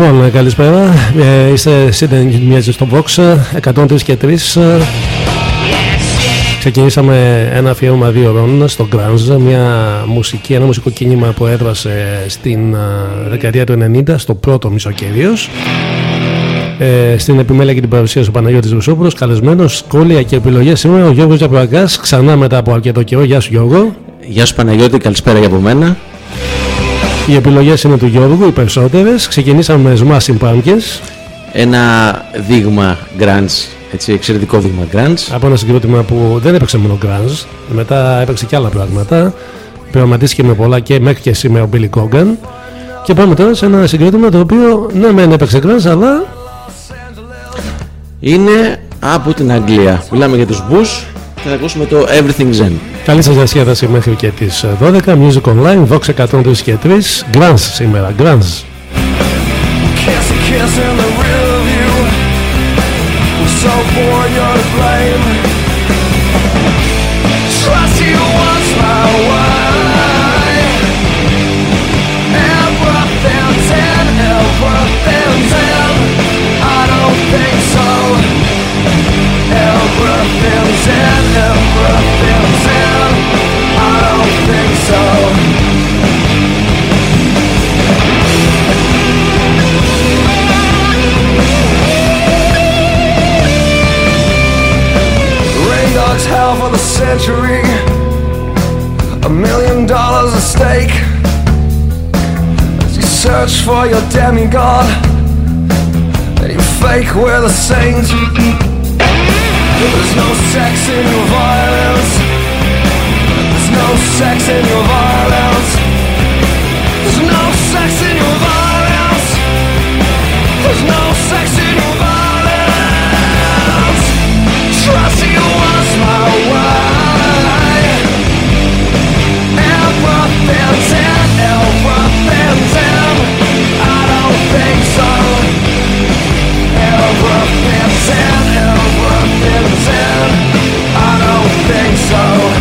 Λοιπόν, καλησπέρα. Ε, είστε συντονισμένοι στο Vox 103 και 3. Ξεκινήσαμε ένα αφιέρωμα δύο ώρων στο Grunge, μια μουσική, ένα μουσικό κίνημα που έδρασε στην δεκαετία του 90, στο πρώτο μισό κυρίως. Ε, στην επιμέλεια και την παρουσίαση ο Παναγιώτης Ρουσόπουλος, καλεσμένος, σχόλια και επιλογές σήμερα ο Γιώργος Τζαπρακάς, ξανά μετά από αρκετό καιρό. Γεια σου Γιώργο. Γεια σου Παναγιώτη, καλησπέρα για από μένα. Οι επιλογές είναι του Γιώργου, οι περισσότερες. Ξεκινήσαμε με Smashing Pumpkins. Ένα δείγμα grunge, έτσι, εξαιρετικό δείγμα grunge. Από ένα συγκρότημα που δεν έπαιξε μόνο grunge, μετά έπαιξε και άλλα πράγματα. Πειραματίστηκε με πολλά και μέχρι και σήμερα ο Billy Corgan. Και πάμε τώρα σε ένα συγκρότημα το οποίο ναι, μεν έπαιξε grunge, αλλά. Είναι από την Αγγλία. Μιλάμε για τους Bush και θα ακούσουμε το Everything Zen. Καλή σας διασκέδαση μέχρι και τις 12 Music Online, Vox 103 και 3 Grants σήμερα, Grants century. A million dollars at stake. As you search for your demigod you fake the saint There's no sex in your violence no sex in your violence. There's no sex in your violence. There's no sex in your violence. Trust you was my wife Everything's in, everything's in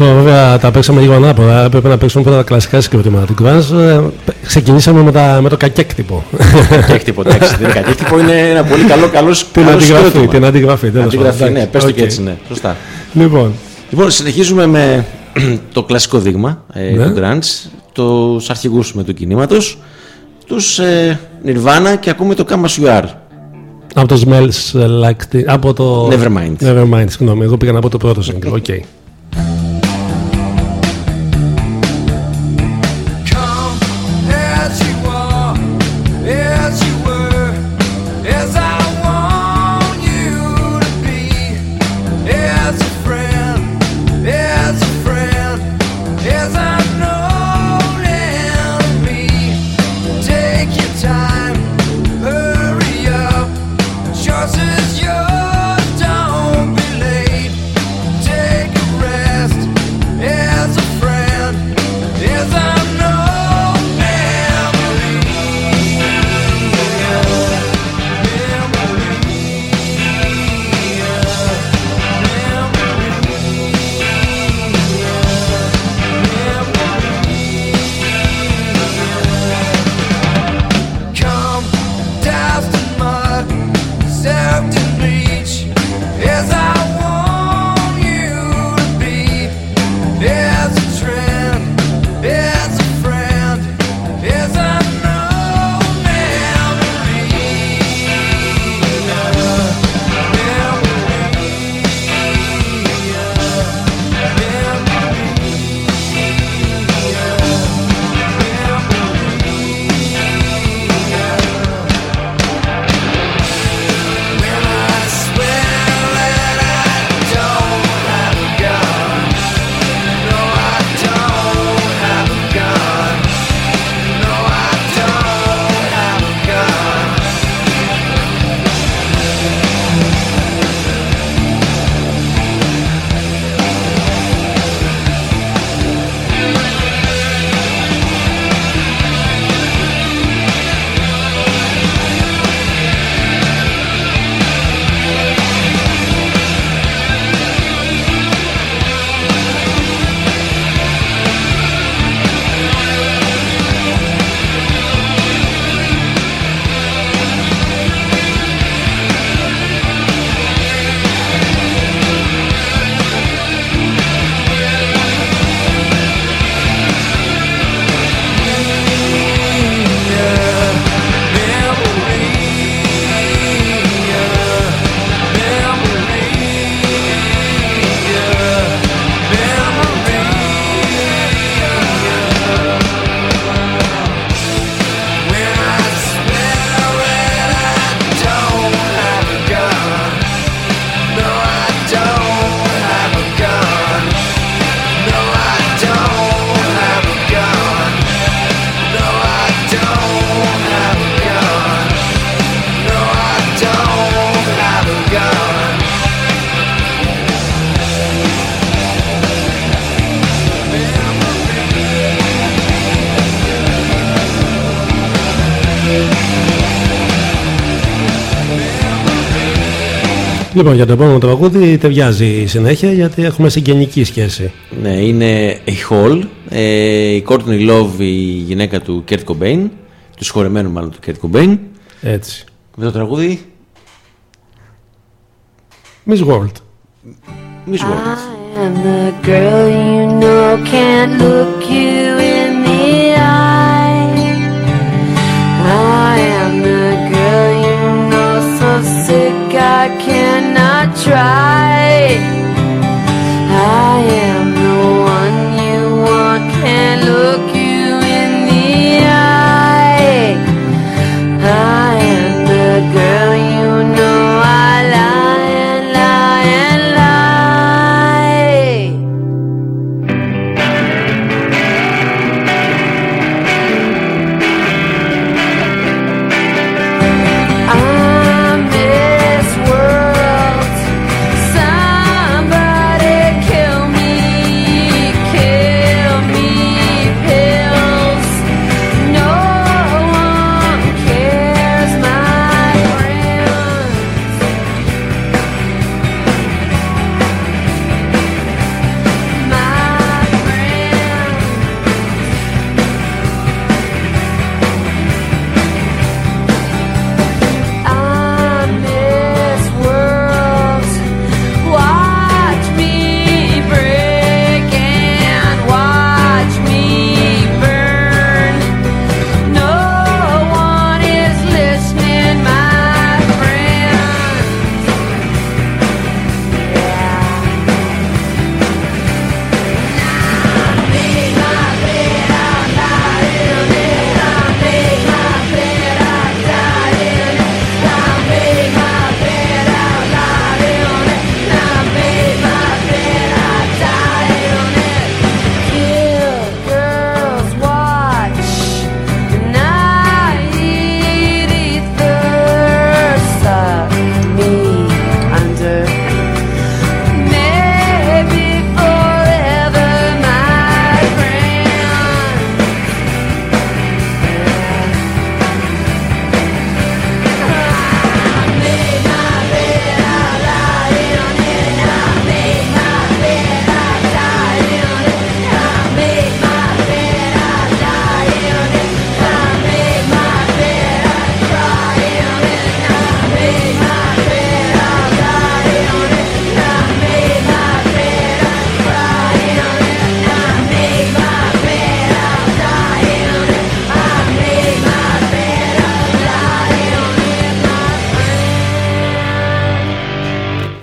Τώρα βέβαια τα παίξαμε λίγο ανάποδα. Πρέπει να παίξουμε πρώτα τα κλασικά συγκροτήματα του Grunge. Ε, Ξεκινήσαμε με, τα, με το κακέκτυπο. Κακέκτυπο, εντάξει. Δεν είναι κακέκτυπο, είναι ένα πολύ καλό, καλό την αντιγραφή. συγκρότημα. Την αντιγραφή, τέλος Αντιγραφή, πάντων. ναι, πες το και Οκ. έτσι, ναι. Σωστά. Λοιπόν, Λοιπόν, συνεχίζουμε με το κλασικό δείγμα ε, Ναι. του Grunge, τους αρχηγούς με του κινήματος, τους ε, Nirvana και ακούμε το Come As You Are. από το Smells Like Teen- Από το. Nevermind. Nevermind, συγγνώμη. Εγώ πήγα να πω το πρώτο single. OK. Come Λοιπόν, για το επόμενο τραγούδι ταιριάζει η συνέχεια γιατί έχουμε συγγενική σχέση. Ναι, είναι η Hall, ε, η Courtney Love, η γυναίκα του Kurt Cobain, του συγχωρεμένου μάλλον του Kurt Cobain. Έτσι. Με το τραγούδι; Miss World. Miss World. I am the girl you know can't look you in the eye.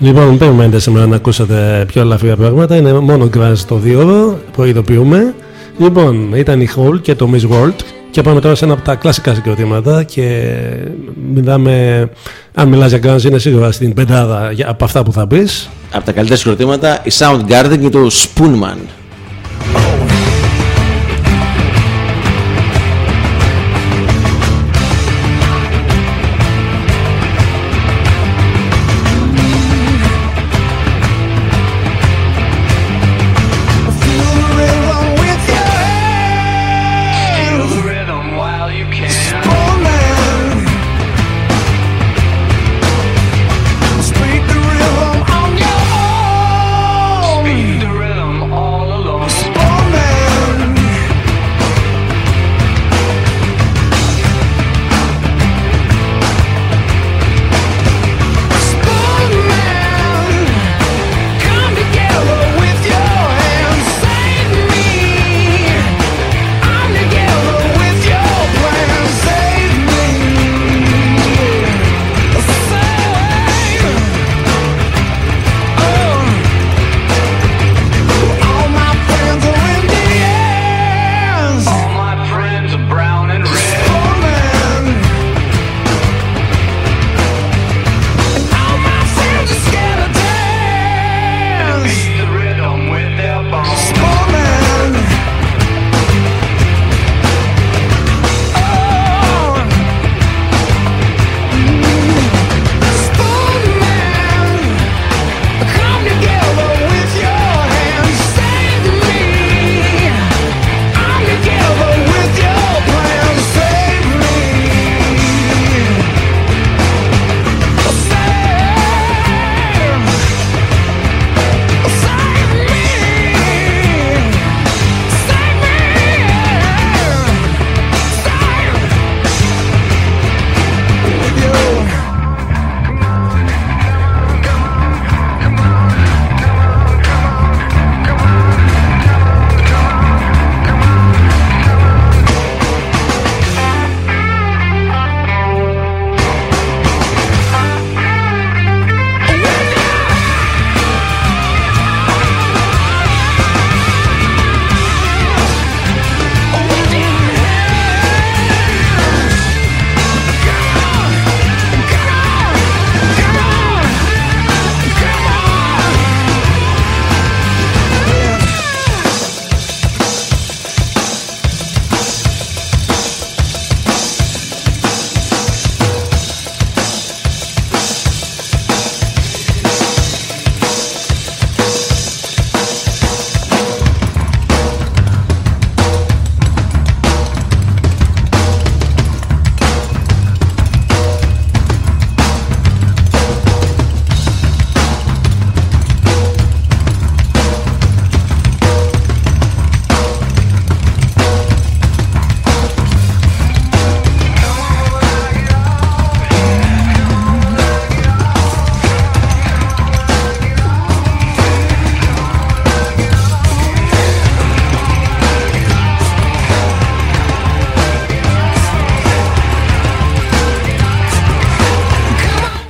Λοιπόν, μην περιμένετε σήμερα να ακούσετε πιο ελαφριά πράγματα. Είναι μόνο γκράζ το δύο ώρο, προειδοποιούμε. Λοιπόν, ήταν η Hall και το Miss World. Και πάμε τώρα σε ένα από τα κλασικά συγκροτήματα. Και μιλάμε, αν μιλάς για γκράζ, είναι σίγουρα στην πεντάδα για- από αυτά που θα πεις. Από τα καλύτερα συγκροτήματα, η Soundgarden και το Spoonman.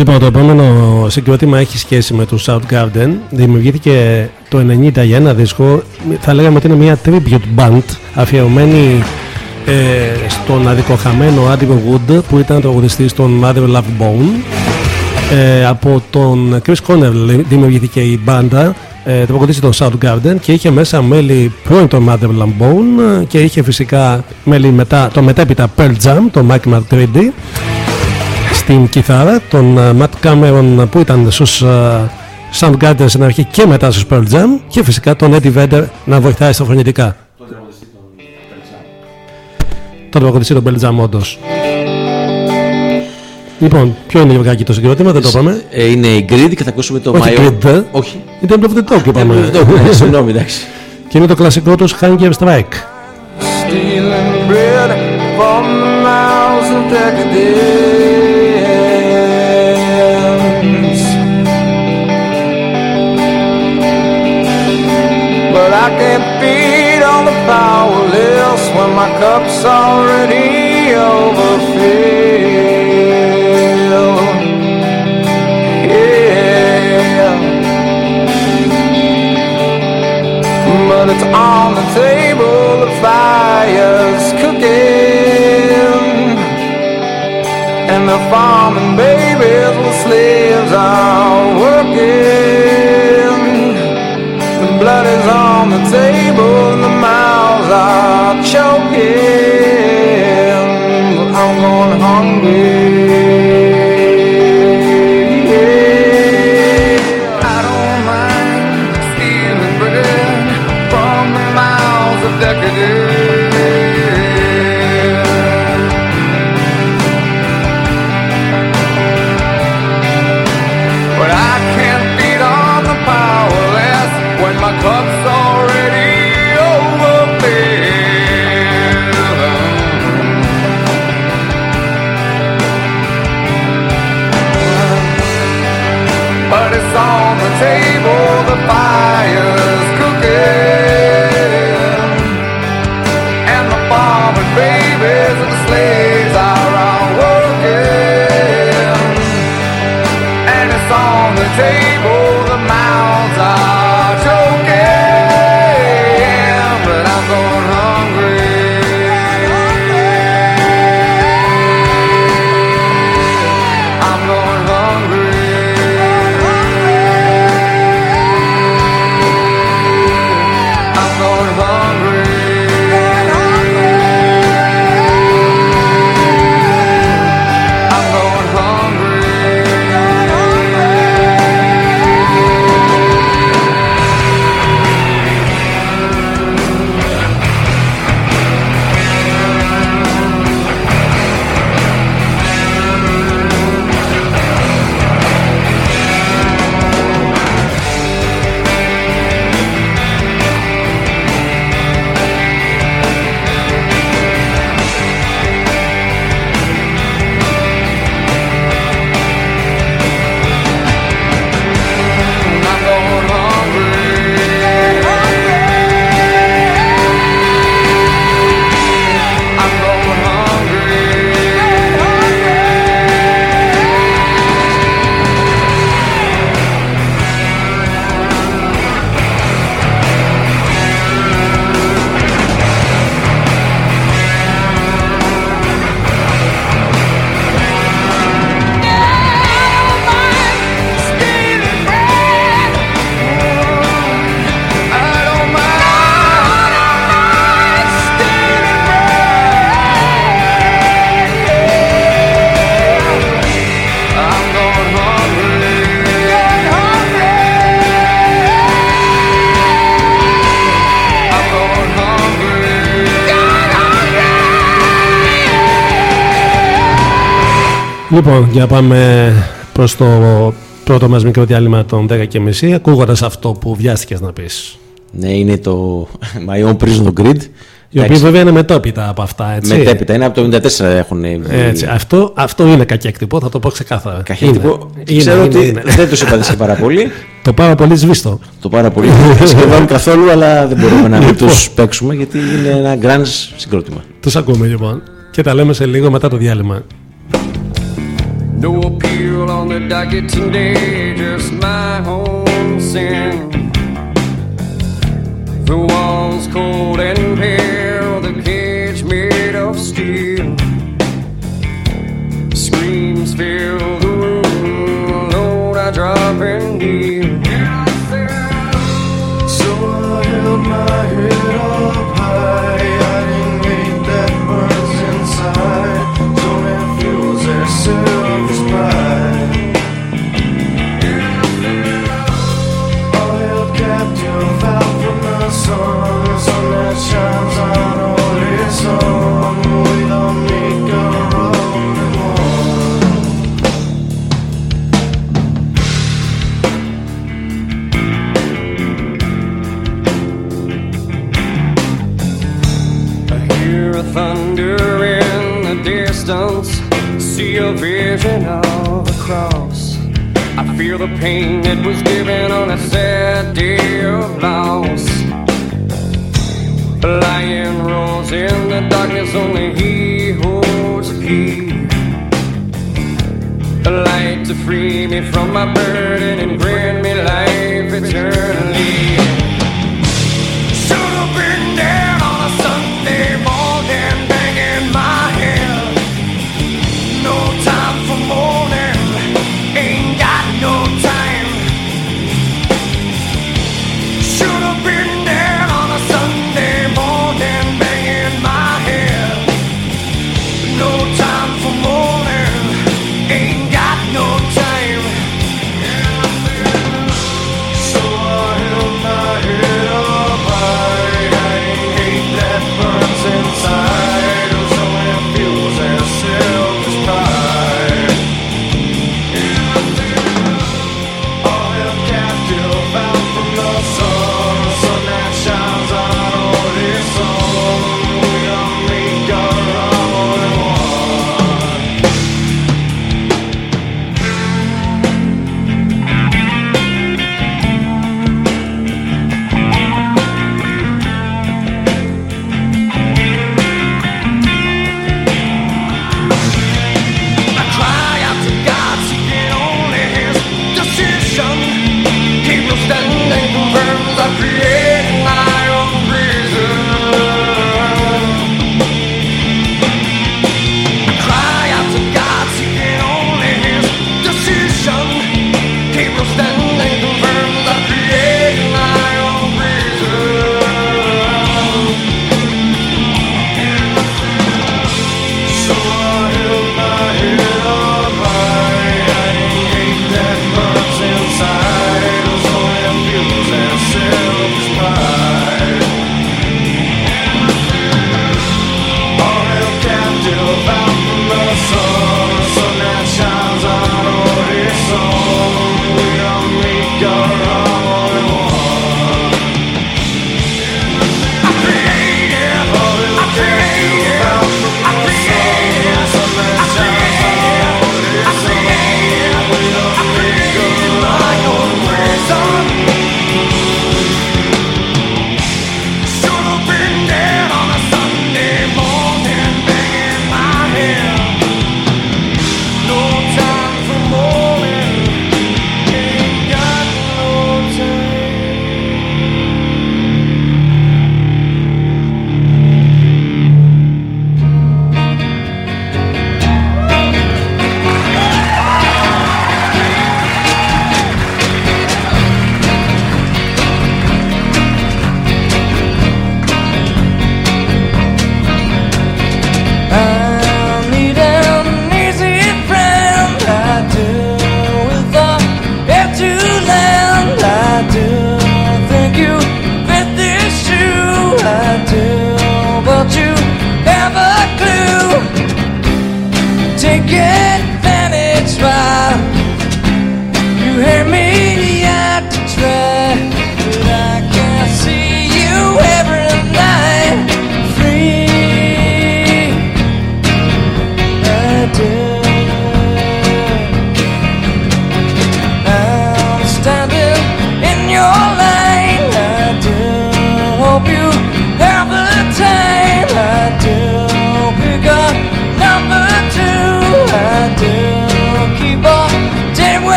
Λοιπόν, το επόμενο συγκρότημα έχει σχέση με το Soundgarden. Δημιουργήθηκε το 90 για ένα δίσκο. Θα λέγαμε ότι είναι μια tribute band αφιερωμένη ε, στον αδικοχαμένο Andrew Wood που ήταν τραγουδιστής των Mother Love Bone. Ε, από τον Chris Cornell δημιουργήθηκε η μπάντα ε, τραγουδιστή των Soundgarden και είχε μέσα μέλη πρώην των Mother Love Bone και είχε φυσικά μέλη μετά, το μετέπειτα Pearl Jam, τον Mike McTready στην κιθάρα, τον uh, Matt Cameron που ήταν στους uh, Soundgarden στην αρχή και μετά στους Pearl Jam και φυσικά τον Eddie Vedder να βοηθάει στα φωνητικά. Τον τραγουδιστή των Pearl Jam όντως. Λοιπόν, ποιο είναι Γιωργάκη το συγκρότημα, δεν το είπαμε; Ε, είναι η Grid και θα ακούσουμε το Όχι My Own- Grid, ε. Όχι. Ήταν το The Talk είπαμε. Ε, το- ναι, Συγγνώμη, εντάξει. και είναι το κλασικό τους Hunger Strike. Stealing bread from the mouths of decadence. can't beat on the power when my cup's already overfilled. Yeah, but it's on the table. The fire's cooking, and the farming babies with slaves are working. Blood is on the table and the mouths are choking. I'm going hungry. Table, Λοιπόν, για πάμε προς το πρώτο μας μικρό διάλειμμα των 10.30 ακούγοντας αυτό που βιάστηκες να πεις. Ναι, είναι το My Own Prison Grid. Οι οποίοι βέβαια είναι μετόπιτα από αυτά, έτσι. Μετέπειτα, είναι από το 94 έχουν βγει. Έτσι, αυτό, αυτό είναι κακέκτυπο, θα το πω ξεκάθαρα. Καχύτυπο. Είναι, Ξέρω είναι, ότι είναι. δεν τους συμπαθήσε πάρα πολύ. Το πάρα πολύ σβήστο. το πάρα πολύ. Σχεδόν καθόλου, αλλά δεν μπορούμε να μην τους παίξουμε γιατί είναι ένα grand συγκρότημα. Τους ακούμε λοιπόν και τα λέμε σε λίγο μετά το διάλειμμα. No appeal on the docket today, just my own sin. The walls cold and pale, the cage made of steel. Screams fill the room, Lord, I drop and kneel. So I held my head up feel the pain that was given on a sad day of loss. A lion roars in the darkness, only he holds the key. A light to free me from my burden and grant me life eternally.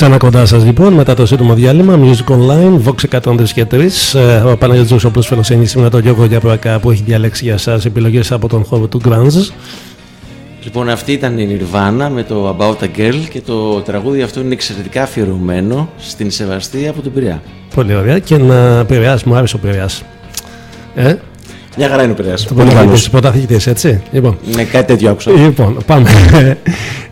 Ξανά κοντά σας λοιπόν μετά το σύντομο διάλειμμα Music Online, Vox 103 και 3. Ε, ο Παναγιώτης Ζούσοπλος φιλοξενεί σήμερα τον Γιώργο Γιαπρακά που έχει διαλέξει για εσά επιλογές από τον χώρο του Grunge. Λοιπόν, αυτή ήταν η Nirvana με το About a Girl και το τραγούδι αυτό είναι εξαιρετικά αφιερωμένο στην Σεβαστή από τον Πειραιά. Πολύ ωραία. Και να Πειραιάς, μου άρεσε ο Πειραιάς. Ε, Μια χαρά είναι ο Πειραιάς. το Πολύ καλός. πρωταθλητής, έτσι. Λοιπόν, Ναι, κάτι τέτοιο άκουσα. Λοιπόν, πάμε.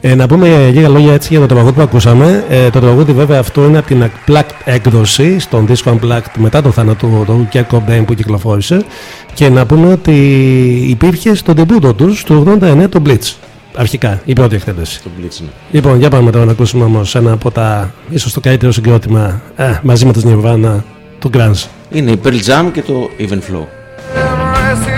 Ε, να πούμε λίγα λόγια έτσι για το τραγούδι που ακούσαμε. Ε, το τραγούδι βέβαια αυτό είναι από την Unplugged έκδοση στον δίσκο Unplugged μετά τον θάνατο του Kurt Cobain που κυκλοφόρησε. Και να πούμε ότι υπήρχε στο ντεμπούτο τους το 89 το Blitz. Αρχικά, η πρώτη εκτέλεση. Το Blitz, ναι. Λοιπόν, για πάμε τώρα να ακούσουμε όμως ένα από τα ίσως το καλύτερο συγκρότημα ε, μαζί με τη Nirvana του Grunge. Είναι η Pearl Jam και το Even Flow. decir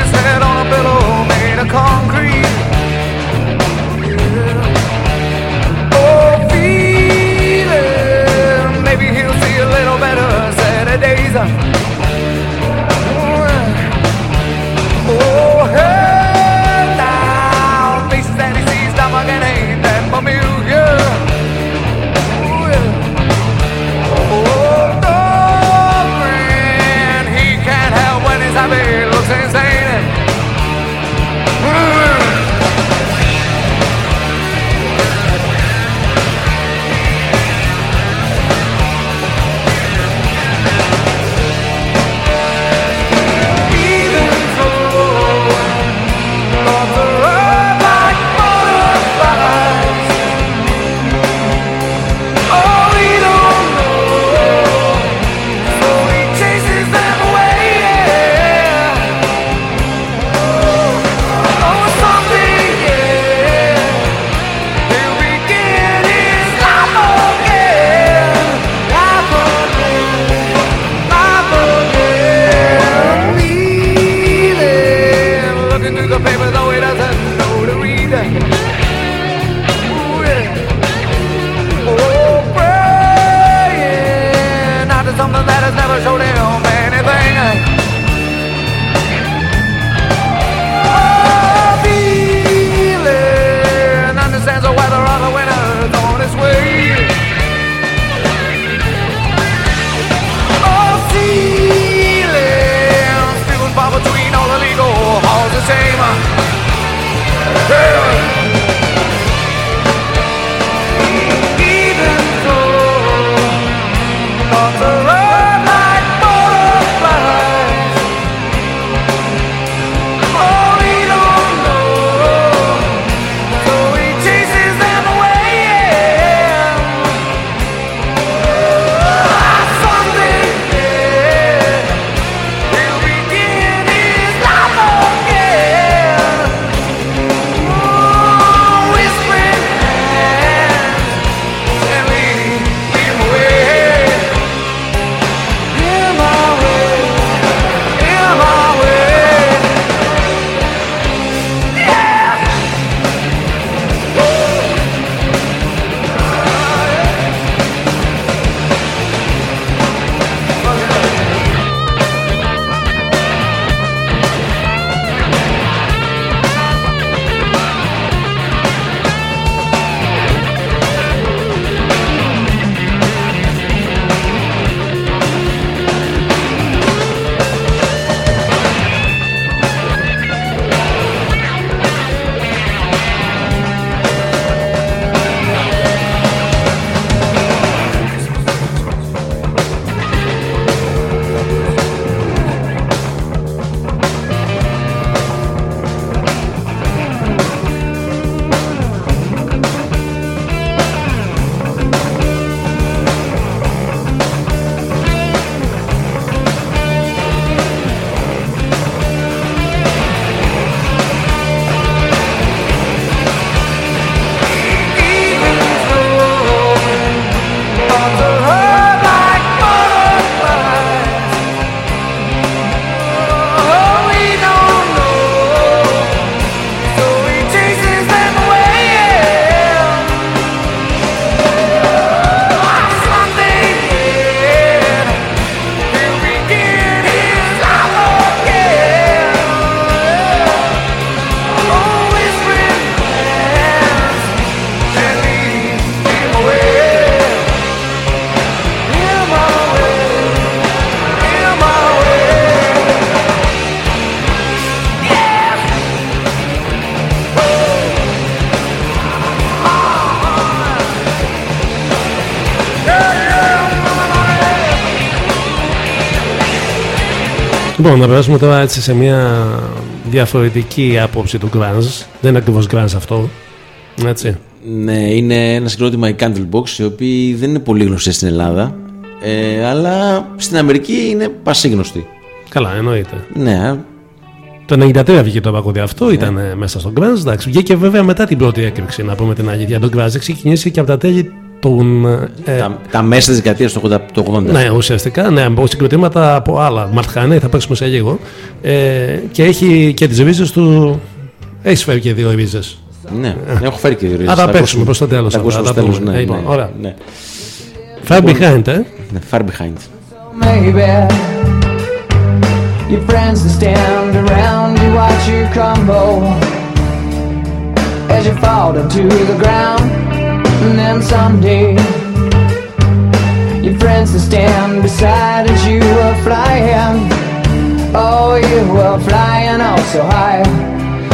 Λοιπόν, να περάσουμε τώρα έτσι σε μια διαφορετική άποψη του grunge. Δεν είναι ακριβώς grunge αυτό. Έτσι. Ναι, είναι ένα συγκρότημα η Candlebox, οι οποίοι δεν είναι πολύ γνωστοί στην Ελλάδα, ε, αλλά στην Αμερική είναι πασίγνωστοι. Καλά, εννοείται. Ναι, Το 93 βγήκε το παγόδι αυτό, ήταν ε, μέσα στο grunge. Εντάξει, βγήκε βέβαια μετά την πρώτη έκρηξη, να πούμε την αλήθεια. Το grunge ξεκινήσει και από τα τέλη των. ε, τα, τα μέσα της δεκαετίας του 80. του 80. Ναι, ουσιαστικά, ναι, από συγκροτήματα από άλλα. Μαρτχάνε, θα παίξουμε σε λίγο. Ε, και έχει και τις ρίζες του. Έχεις φέρει και δύο ρίζες. Ναι, έχω φέρει και δύο ρίζες. Α, θα Τα παίξουμε ακούσουμε. προς το τέλος Τα αυτά, ακούσουμε θα στο τα τέλος, πούμε. ναι, Λοιπόν, ναι, ωραία. ναι. Far behind, ε; Ναι, Far behind. Maybe your friends that stand around you watch you crumble as you fall to the ground, and then someday your friends will stand beside as you are flying. Oh, you were flying oh so high.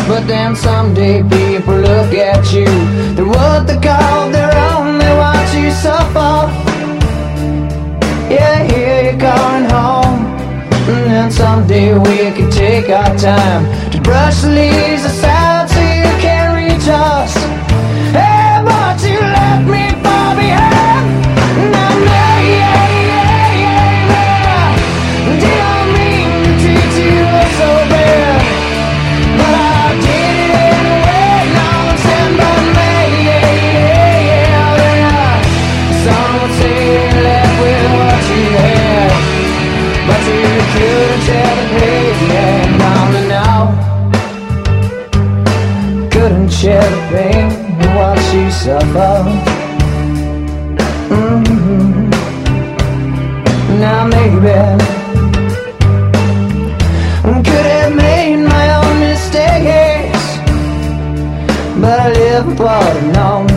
But then someday people look at you. They're what they call their own. They watch you suffer. Yeah, here you're going home. And then someday we can take our time to brush the leaves aside so you can reach us. Share the pain and watch you suffer. Mhm. Now maybe. Could have made my own mistakes But I live apart alone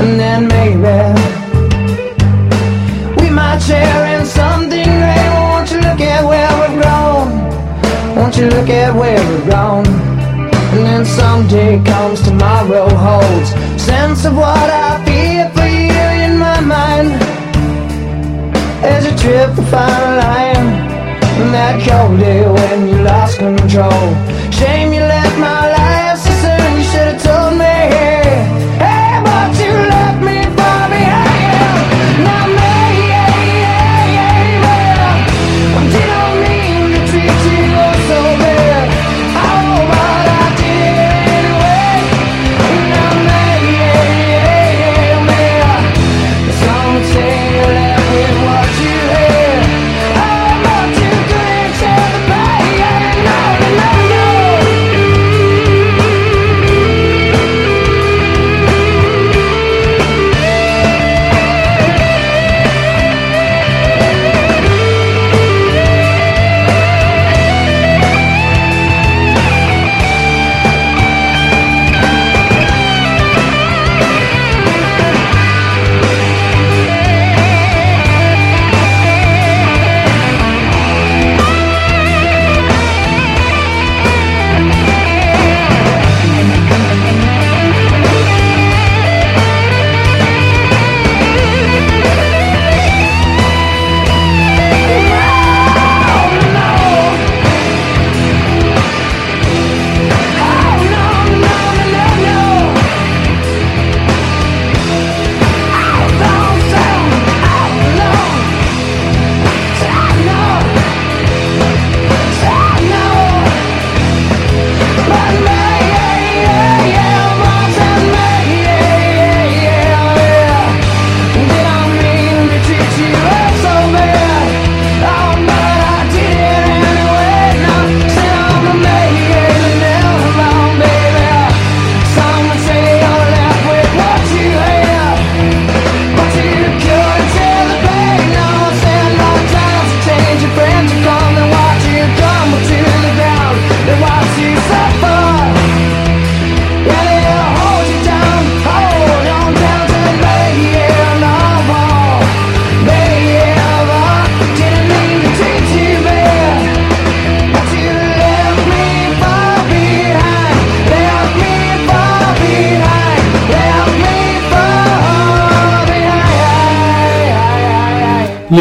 And then maybe We might share in something great Won't you look at where we've grown Won't you look at where we've grown Then someday comes tomorrow holds. Sense of what I feel for you in my mind. As a trip the fine line that cold day when you lost control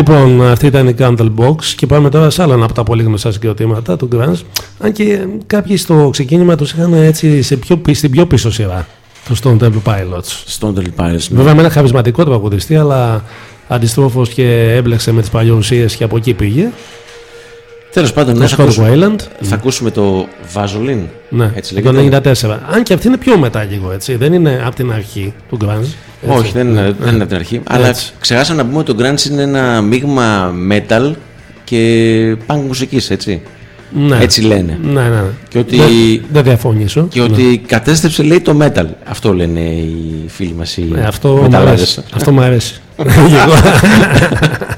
Λοιπόν, αυτή ήταν η Candlebox και πάμε τώρα σε άλλο ένα από τα πολύ γνωστά συγκροτήματα του Grunge. Αν και κάποιοι στο ξεκίνημα τους είχαν έτσι σε πιο, πι- στην πιο πίσω σειρά. Του Stone Temple Pilots. Stone Temple Pilots. ναι. Βέβαια με ένα χαρισματικό τραγουδιστή, αλλά αντιστρόφως και έμπλεξε με τις παλιωσίες και από εκεί πήγε. Τέλος πάντων, Το ναι, θα, Scott ακούσουμε, Weiland. θα ακούσουμε το Vaseline. Ναι, Έτσι το λέγεται. 94. Αν και αυτή είναι πιο μετά λίγο, έτσι. Δεν είναι από την αρχή του Grunge. Έτσι. Όχι, δεν είναι, δεν είναι από την αρχή. Αλλά Έτσι. ξεχάσαμε να πούμε ότι το Grunge είναι ένα μείγμα metal και punk μουσικής, έτσι. Ναι. Έτσι λένε. Ναι, ναι. ναι. Και ότι- Δεν, δεν διαφωνήσω. Και ότι κατέστρεψε, λέει, το metal. Αυτό λένε οι φίλοι μας οι Ναι, αυτό μου μεταλλάδες. αρέσει. Αυτό μου αρέσει.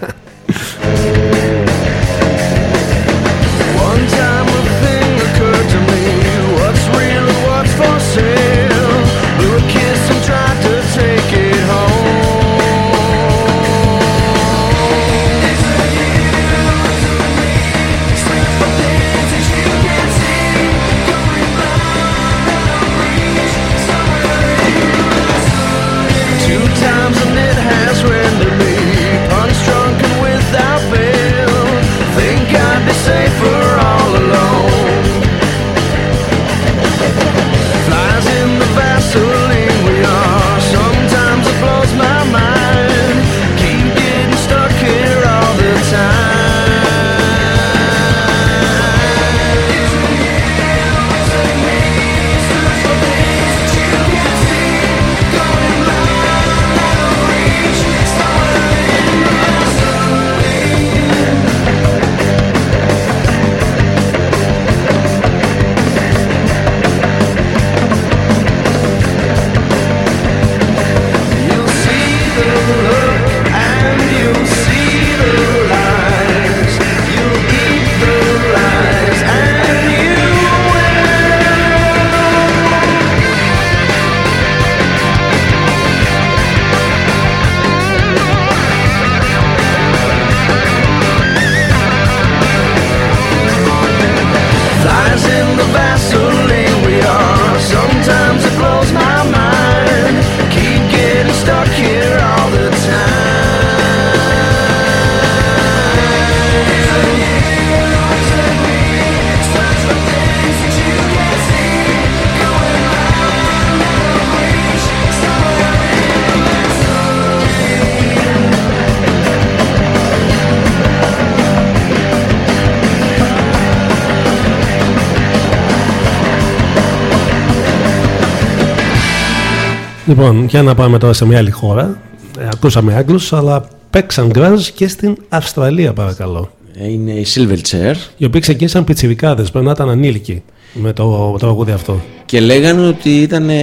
λοιπόν, για να πάμε τώρα σε μια άλλη χώρα. Ε, ακούσαμε Άγγλους, αλλά παίξαν Grunge και στην Αυστραλία, παρακαλώ. Ε, Είναι οι Silverchair Οι οποίοι ξεκίνησαν πιτσιρικάδες, πρέπει να ήταν ανήλικοι με το, το τραγούδι αυτό. και λέγανε ότι ήταν ε,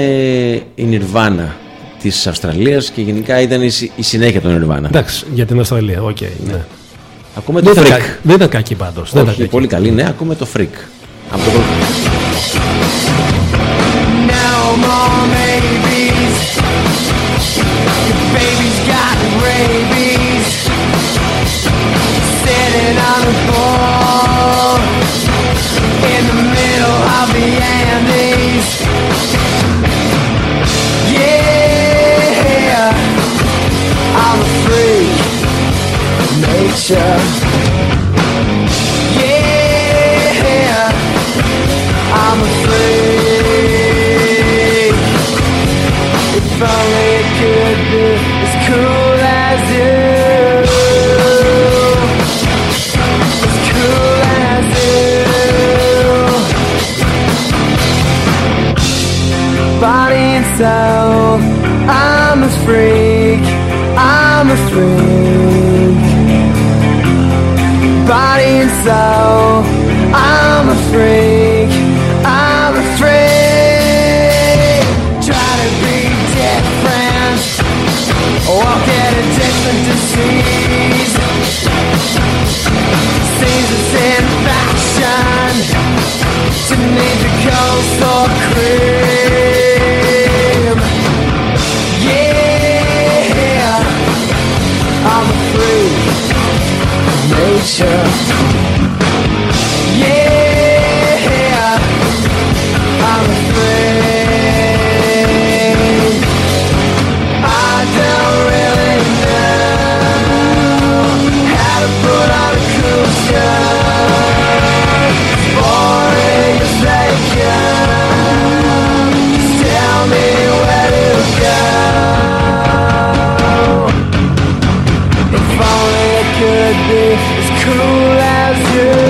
οι Nirvana της Αυστραλίας και γενικά ήταν η, συ- η συνέχεια των Nirvana. Εντάξει, για την Αυστραλία, οκ. ναι. Ακούμε Δεν, το ήταν, Freak. κα- δεν ήταν κακή πάντως. δεν ήταν Όχι, κακή. πολύ καλή, ναι, ακούμε το Freak. Από το I'm a freak body and soul. I'm a freak. I'm a freak. Try to be different. Walk at a different disease. Seems it's in fashion to need the coastal cream. future. cool as you.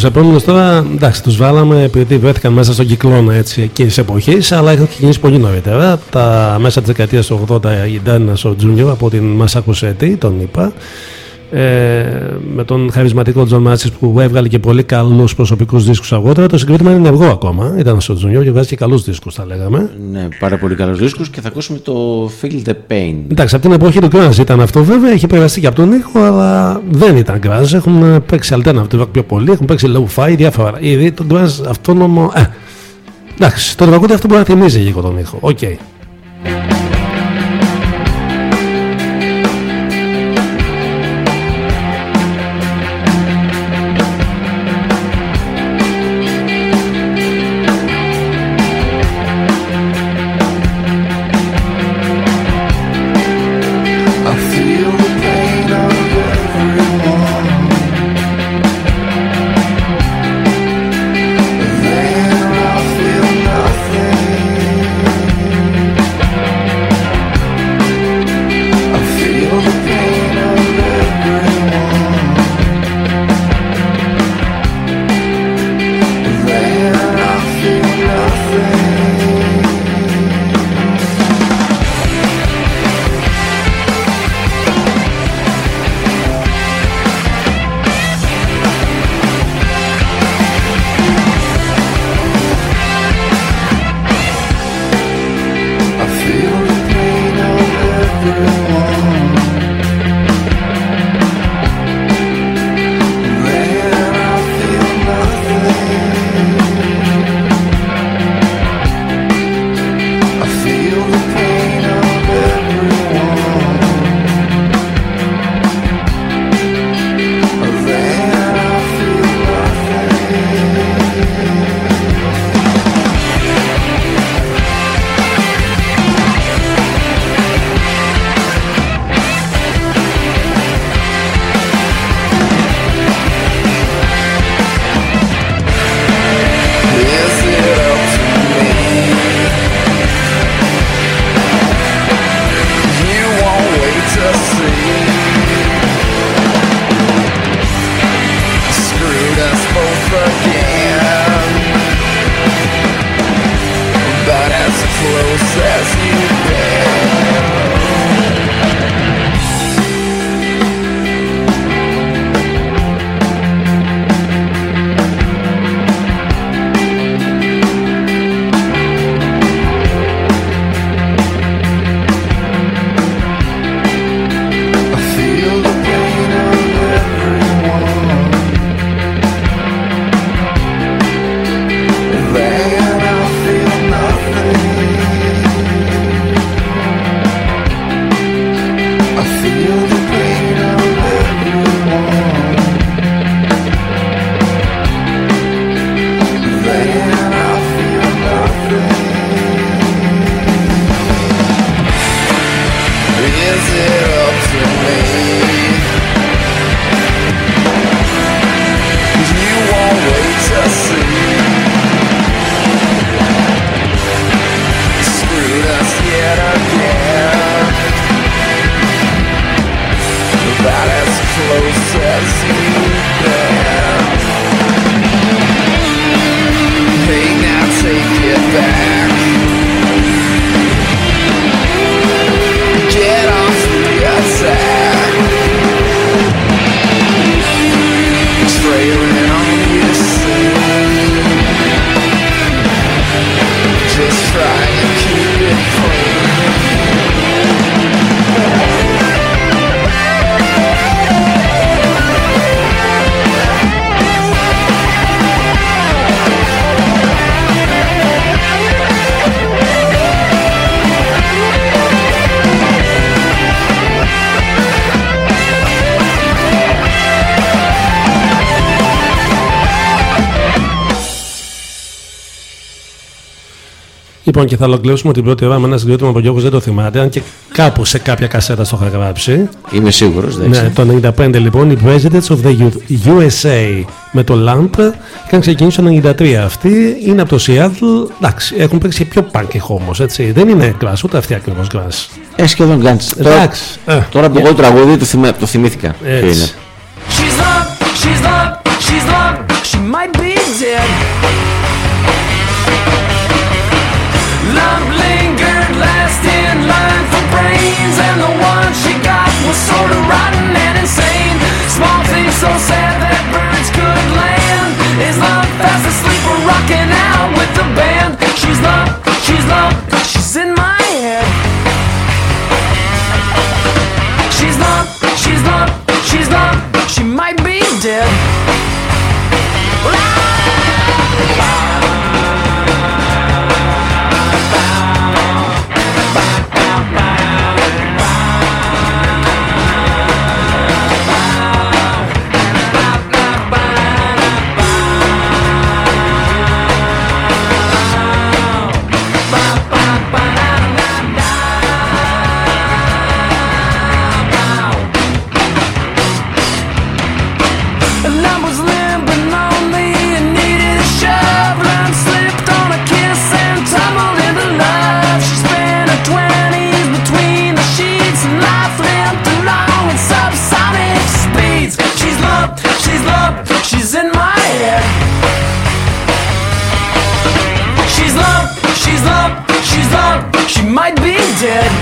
Τους επόμενους τώρα, εντάξει, τους βάλαμε επειδή βρέθηκαν μέσα στον κυκλώνα έτσι, εκείνη της εποχής, αλλά είχαν ξεκινήσει πολύ νωρίτερα. Τα μέσα της δεκαετίας του 80 ήταν ο Τζούνιο από την Μασαχουσέτη, τον είπα ε, με τον χαρισματικό J Mascis που έβγαλε και πολύ καλούς προσωπικούς δίσκους αργότερα. Το συγκρότημα είναι ενεργό ακόμα. Οι Dinosaur Jr και βγάζει και καλούς δίσκους, θα λέγαμε. Ναι, πάρα πολύ καλούς δίσκους και θα ακούσουμε το Feel the Pain. Εντάξει, από την εποχή του Grunge ήταν αυτό βέβαια. Έχει επηρεαστεί και από τον ήχο, αλλά δεν ήταν Grunge. Έχουν παίξει alternative rock πιο πολύ, έχουν παίξει lo-fi, διάφορα είδη. Το Grunge αυτόνομο. Ε, εντάξει, το τραγούδι αυτό μπορεί να θυμίζει λίγο τον ήχο. OK. Okay. Λοιπόν, και θα ολοκληρώσουμε την πρώτη ώρα με ένα συγκρότημα που ο Γιώργος δεν το θυμάται, αν και κάπου σε κάποια κασέτα το είχα γράψει. Είμαι σίγουρος. Ναι, το 95 λοιπόν, οι Presidents of the Youth USA με το Lamp είχαν ξεκινήσει το 93. Αυτοί είναι από το Seattle, εντάξει, έχουν παίξει πιο punk όμω, έτσι. Δεν είναι glass, ούτε αυτή ακριβώς glass. Ε, σχεδόν Guns. Τώρα, Εντάξει. Ε, τώρα που εγώ το τραγούδι το, θυμα- το θυμήθηκα. ποιο Έτσι. είναι. She's love, she's love, she's love, she might be dead. So sad that birds could land. Is love fast asleep or rocking out with the band? She's love, she's love, she's in my head. She's love, she's love, she's love, she might be dead. did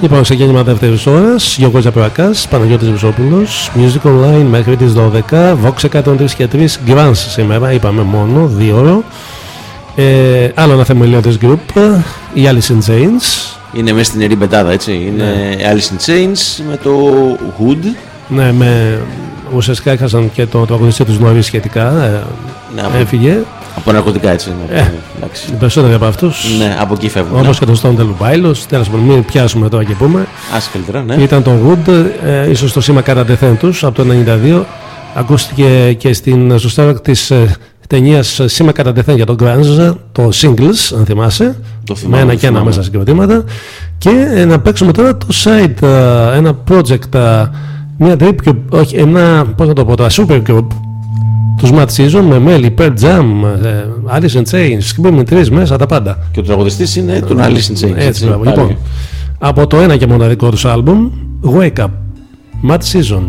Λοιπόν, ξεκίνημα δεύτερης ώρας. Γιώργος Ζαπρακά, Παναγιώτης Βουσόπουλος, Music Online μέχρι τις 12. Vox 103 και 3 Grants σήμερα, είπαμε μόνο, δύο ώρο. Ε, άλλο ένα θεμελιώδες group, η Alice in Chains. Είναι μέσα στην ερή πετάδα, έτσι. Είναι Alice in Chains με το Hood. Ναι, με, ουσιαστικά έχασαν και το τραγουδιστή τους νωρίς σχετικά. Ε, Ναι, από, έφυγε. από ναρκωτικά, έτσι. Ναι, Ε. εντάξει. Οι περισσότεροι από αυτούς. Ναι, από εκεί φεύγουν. Όπως Ναι. και το Stone Temple Pilots. Τέλος πάντων, μην πιάσουμε τώρα και πούμε. Ας καλύτερα, ναι. Ήταν το Wood, ε, ίσως το σήμα κατά τεθέν τους από το 92. Ακούστηκε και στην, στο soundtrack της ε, ταινίας σήμα κατά τεθέν για τον Grunge, το Singles, αν θυμάσαι. Το θυμάμαι, με ένα το και ένα θυμάμαι. μέσα συγκροτήματα. Και ε, να παίξουμε τώρα το site, ε, ένα project, ε, μια trip, όχι, ένα, πώς να το πω τώρα, super group τους Mad Season με μέλη, Pearl Jam, ε, Alice in Chains, Screaming Trees μέσα, τα πάντα. Και ο τραγουδιστής είναι τον Alice in Chains. Έτσι, μπράβο. πάλι. Λοιπόν, από το ένα και μοναδικό τους άλμπουμ, Wake Up, Mad Season.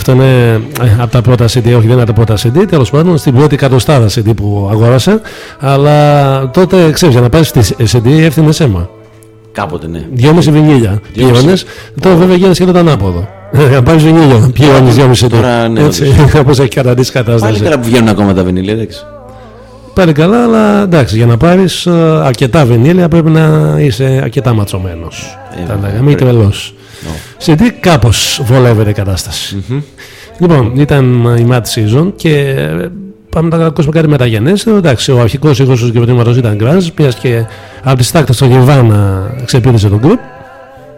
Αυτό είναι ε, από τα πρώτα CD, όχι δεν είναι από τα πρώτα CD, τέλος πάντων στην πρώτη εκατοστάδα CD που αγόρασα. Αλλά τότε ξέρεις, για να πάρεις τη CD έφτιανε αίμα. Κάποτε ναι. Δυόμιση βινίλια Δυόμιση. πλήρωνε. Τώρα βέβαια γίνεται σχεδόν το ανάποδο. Να πάρεις βινίλιο, πλήρωνε δυόμιση CD. Τώρα, ναι, Έτσι, όπως έχει καταντήσει η Πάλι κατάσταση. καλά που βγαίνουν ακόμα τα βινίλια, εντάξει. Πάλι καλά, αλλά εντάξει, για να πάρεις αρκετά βινίλια πρέπει να είσαι αρκετά ματσωμένος. Ε, Τα βέβαια, λέγαμε, ή πρέπει. Τρελό. CD κάπως βολεύεται η κατάσταση. Λοιπόν, ήταν η Mad Season και ε, πάμε να ακούσουμε κάτι μεταγενέστερο. Εντάξει, ο αρχικός ήχος του συγκροτήματο ήταν Grunge, μιας και από τις τάκτες στο Nirvana ξεπίδησε τον group.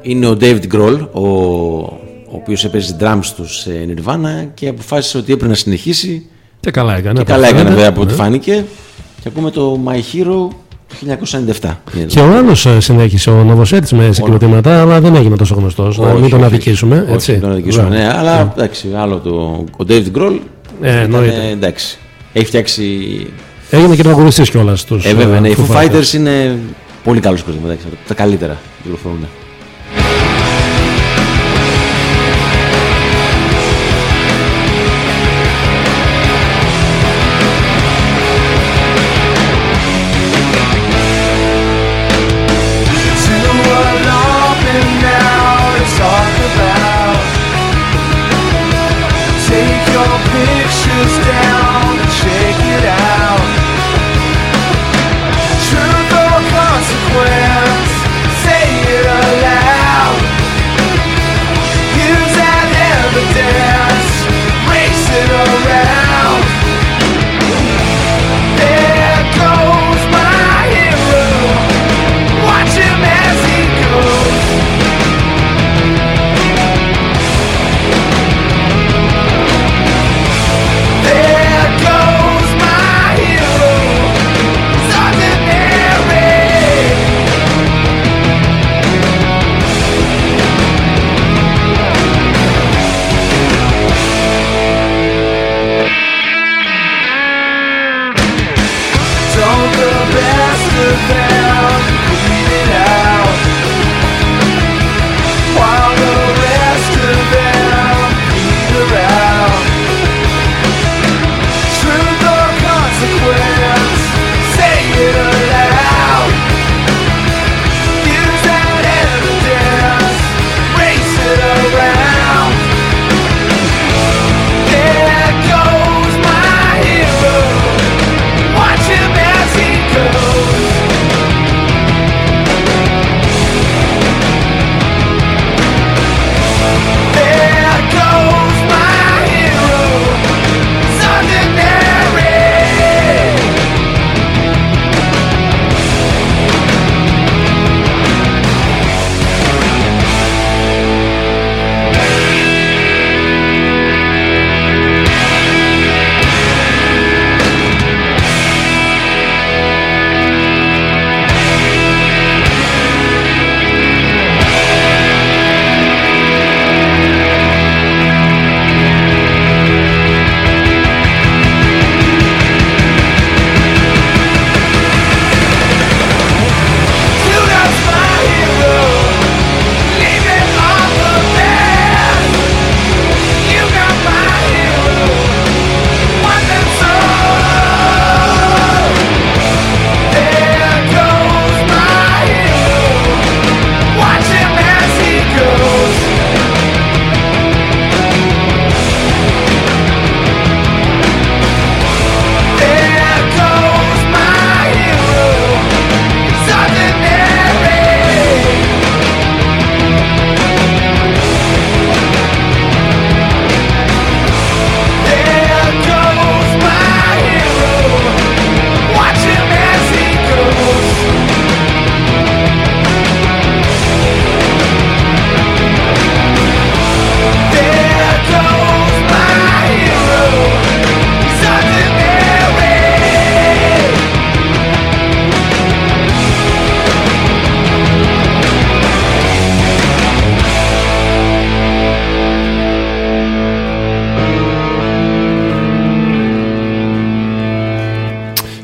Είναι ο David Grohl, ο, ο οποίος έπαιζε drums του σε Nirvana και αποφάσισε ότι έπρεπε να συνεχίσει. Και καλά έκανε. Και από καλά ό,τι έκανε φαίνεται. βέβαια από ό,τι Ναι. φάνηκε. Και ακούμε το My Hero του 1997. Και ο άλλος συνέχισε, ο Νοβοσέτης με συγκροτήματα, αλλά δεν έγινε τόσο γνωστός. Να Όχι, μην τον όχι, αδικήσουμε. όχι, έτσι. μην τον αδικήσουμε, Μπράβο. ναι, αλλά εντάξει, άλλο το. Ο David Grohl. Ε, ήταν, εννοείται. εντάξει. Έχει φτιάξει. Έγινε και τραγουδιστή κιόλας τους. Ε, βέβαια, ναι, οι Foo Fighters είναι πολύ καλό κόσμο. εντάξει, από Τα καλύτερα που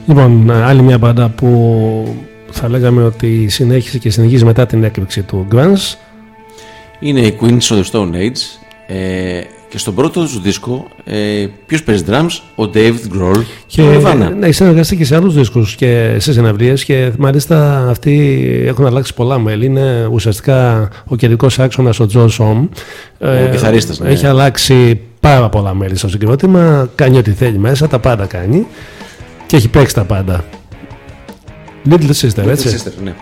Λοιπόν, άλλη μια μπάντα που θα λέγαμε ότι συνέχισε και συνεχίζει μετά την έκρηξη του Grunge. Είναι η Queens of the Stone Age. Ε, Και στον πρώτο τους δίσκο, ε, ποιος παίζει drums, ο David Grohl Και ο Nirvana. ναι, συνεργαστεί και σε άλλους δίσκους και σε συναυλίες και μάλιστα αυτοί έχουν αλλάξει πολλά μέλη. Είναι ουσιαστικά ο κεντρικό άξονας ο Τζος Σομ. Ο κιθαρίστας, ναι. Έχει αλλάξει πάρα πολλά μέλη στο συγκρότημα. Κάνει ό,τι θέλει μέσα, τα πάντα κάνει και έχει παίξει τα πάντα. Little Sister, έτσι. Sister, ναι.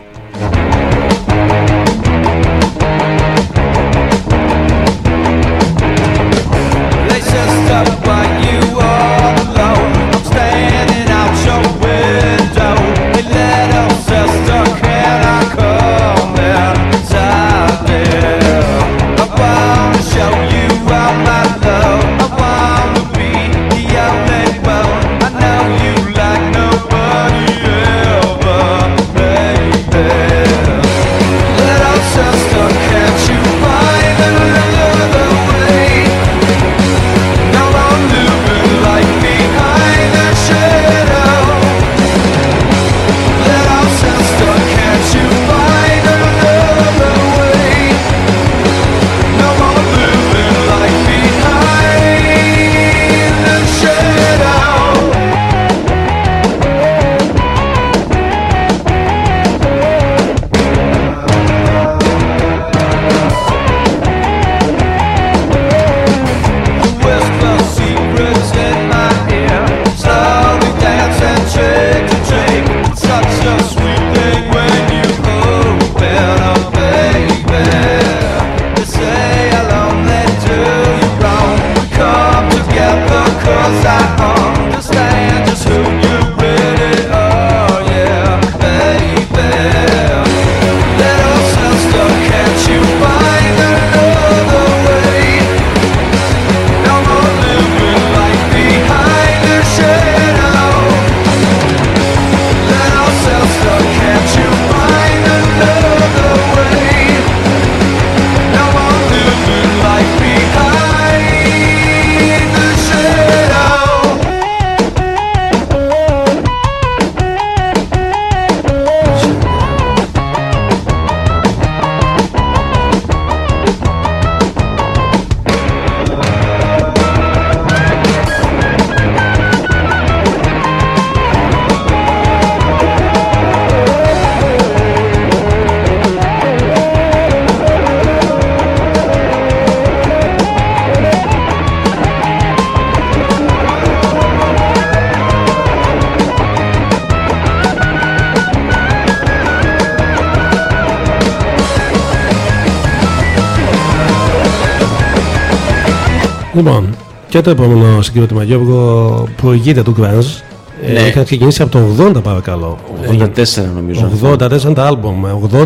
Λοιπόν, και το επόμενο συγκρότημα Γιώργο προηγείται του Grunge. Ε, Ναι. Είχαν ξεκινήσει από το 80 παρακαλώ. 84 νομίζω. 84 ήταν τα άλμπομ.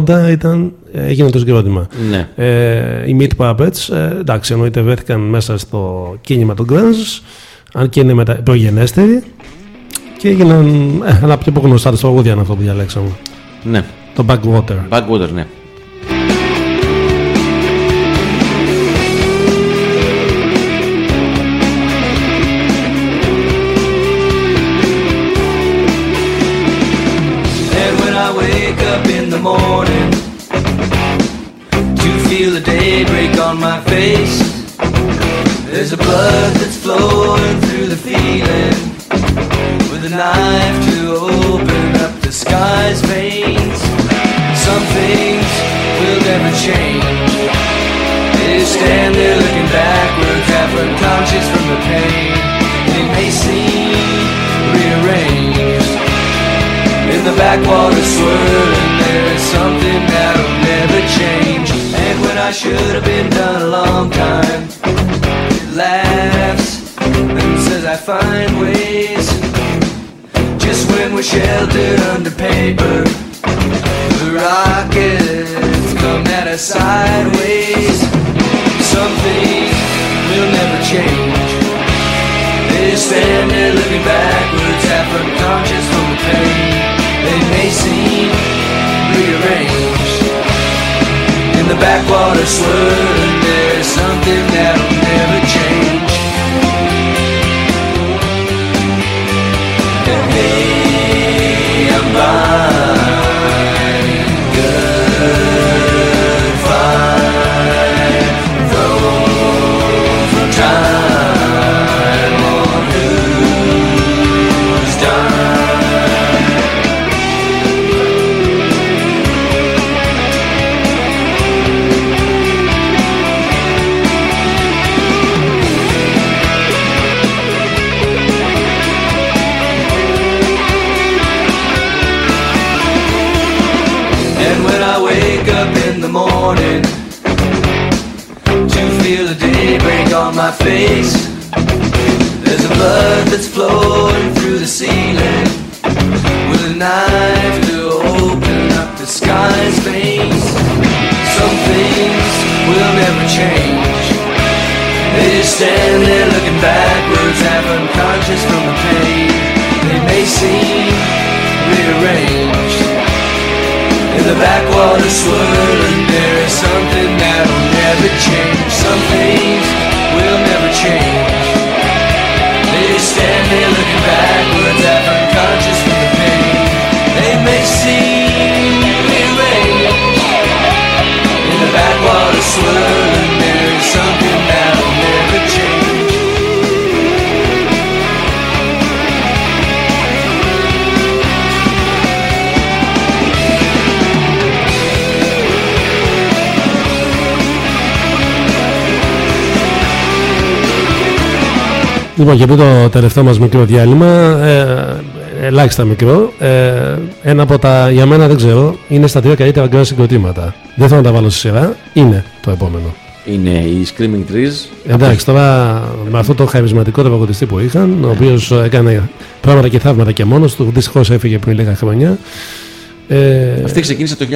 80 ήταν, έγινε το συγκρότημα. Ναι. Ε, οι Meat Puppets, ε, εντάξει, εννοείται βρέθηκαν μέσα στο κίνημα του Grunge, αν και είναι μετα... προγενέστεροι. Και έγιναν ε, ένα από πιο γνωστά τραγούδια είναι αυτό που διαλέξαμε. Ναι. Το Backwater. Backwater, ναι. On my face, there's a blood that's flowing through the feeling with a knife to open up the sky's veins. Some things will never change. They stand there looking backwards, half unconscious from the pain. They may seem rearranged. In the backwater swirling, there is something that'll never change. I should have been done a long time, it laughs and says I find ways. Just when we're sheltered under paper, the rockets come at us sideways. Something will never change. They stand there looking backwards, half unconscious from the pain. They may seem the backwater swirling, there's something that'll never change. Face. There's a blood that's flowing through the ceiling with a knife to open up the sky's veins. Some things will never change. They just stand there looking backwards, half unconscious from the pain. They may seem rearranged. In the backwater swirling, there is something that'll never change. Some things will never change. Λοιπόν, και πριν το τελευταίο μας μικρό διάλειμμα, ε, ελάχιστα μικρό, ε, ένα από τα, για μένα δεν ξέρω, είναι στα τρία καλύτερα γκραν συγκροτήματα. Δεν θέλω να τα βάλω στη σειρά, είναι το επόμενο. Είναι οι Screaming Trees. Εντάξει, τώρα με αυτό το χαρισματικό τραγουδιστή που είχαν, ο οποίος έκανε πράγματα και θαύματα και μόνος του, δυστυχώς έφυγε πριν λίγα χρόνια. Ε, Αυτή ξεκίνησε το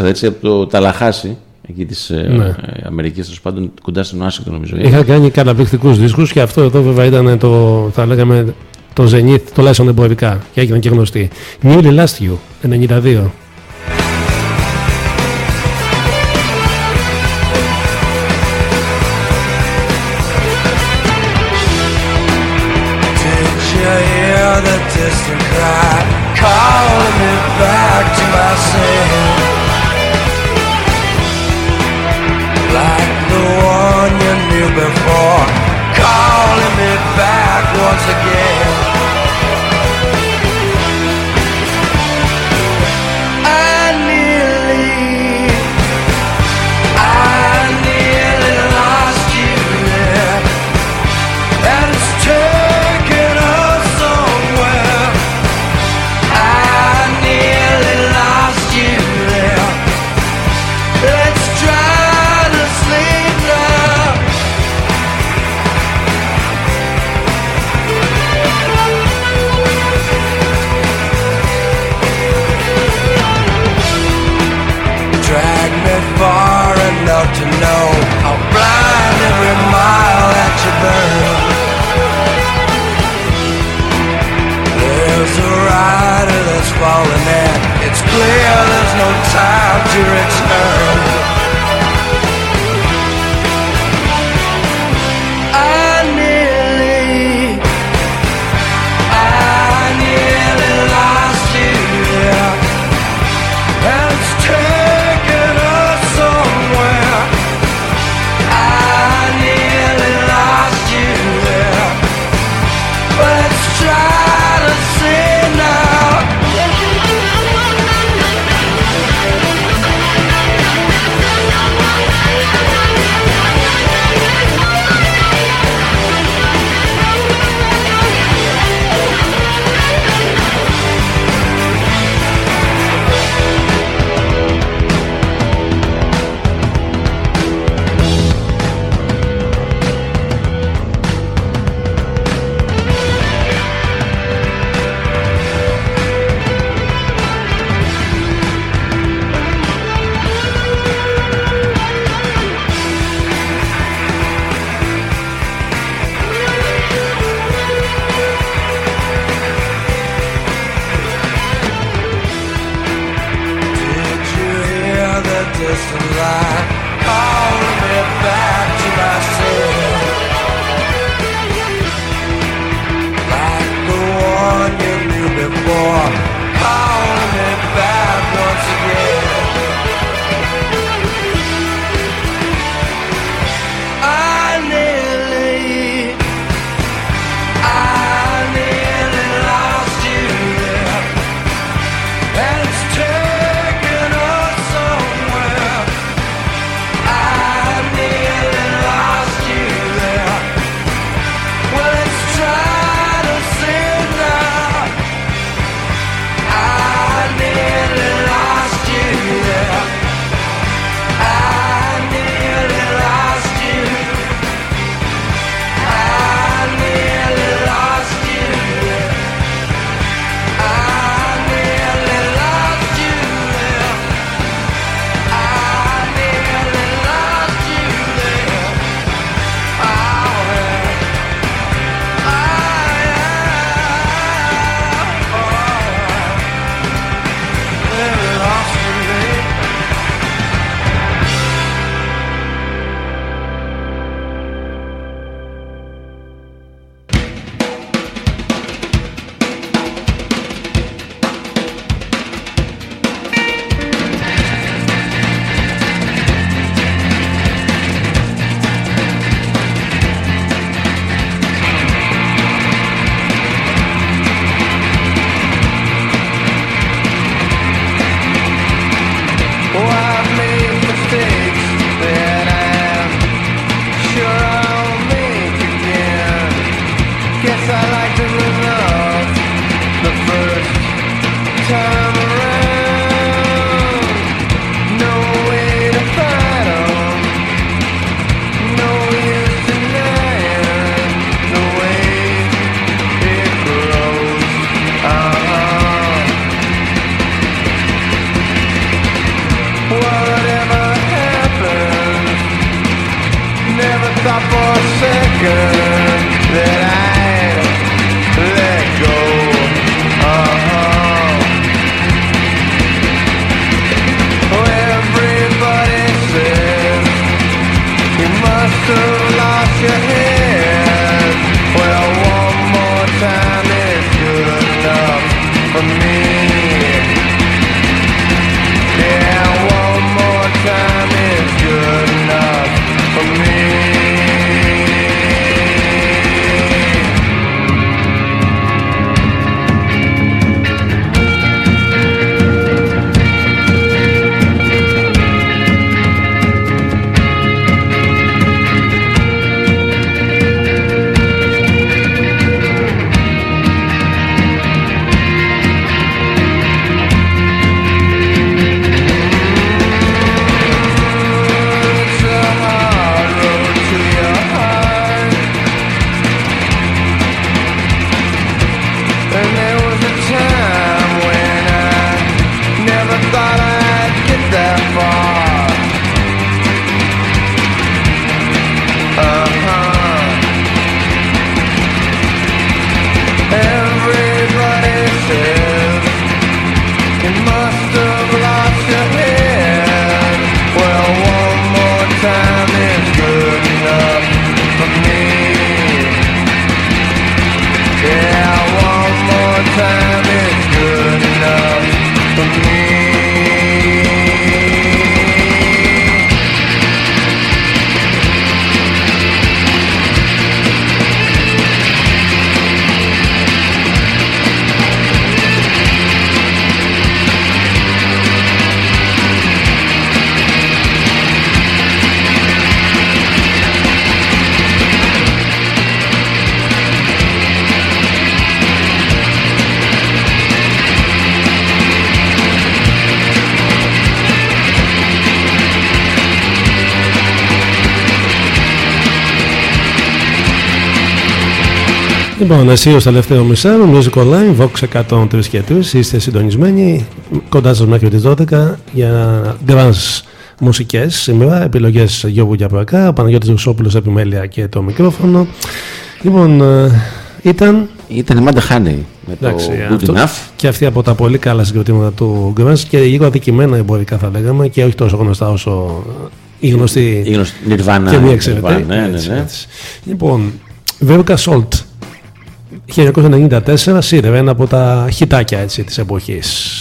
1984, έτσι, από το Ταλαχάσι, εκεί της ε, Ναι. ε, Αμερικής, τέλος πάντων κοντά στην Ουάσιγκτον νομίζω. είχα κάνει καταπληκτικούς δίσκους και αυτό εδώ βέβαια ήταν το, θα λέγαμε, το Zenith, τουλάχιστον εμπορικά και έγιναν και γνωστοί. Nearly Last You, 92. Did you hear the distant cry calling me back to myself? Like the one you knew before, calling me back once again. to return Λοιπόν, εσύ ως τελευταίο μισάρο, Music Online, Vox 103 και 3, είστε συντονισμένοι κοντά σας μέχρι τις 12 για grunge μουσικές σήμερα, επιλογές Γιώργου Γιαπρακά, ο Παναγιώτης Ρουσόπουλος επιμέλεια και το μικρόφωνο. Λοιπόν, ε, ήταν Ήταν η Manda Honey με εντάξει, το Good αυτό- Enough. και αυτή από τα πολύ καλά συγκροτήματα του grunge και λίγο αδικημένα εμπορικά θα λέγαμε και όχι τόσο γνωστά όσο η γνωστή Η γνωστή Nirvana. και μία Nirvana, ξέρετε. Ναι, ναι, Έτσι, ναι. έτσι. Λοιπόν, Βέρκα Σόλτ 1994 σύρευε ένα από τα χιτάκια έτσι, της εποχής.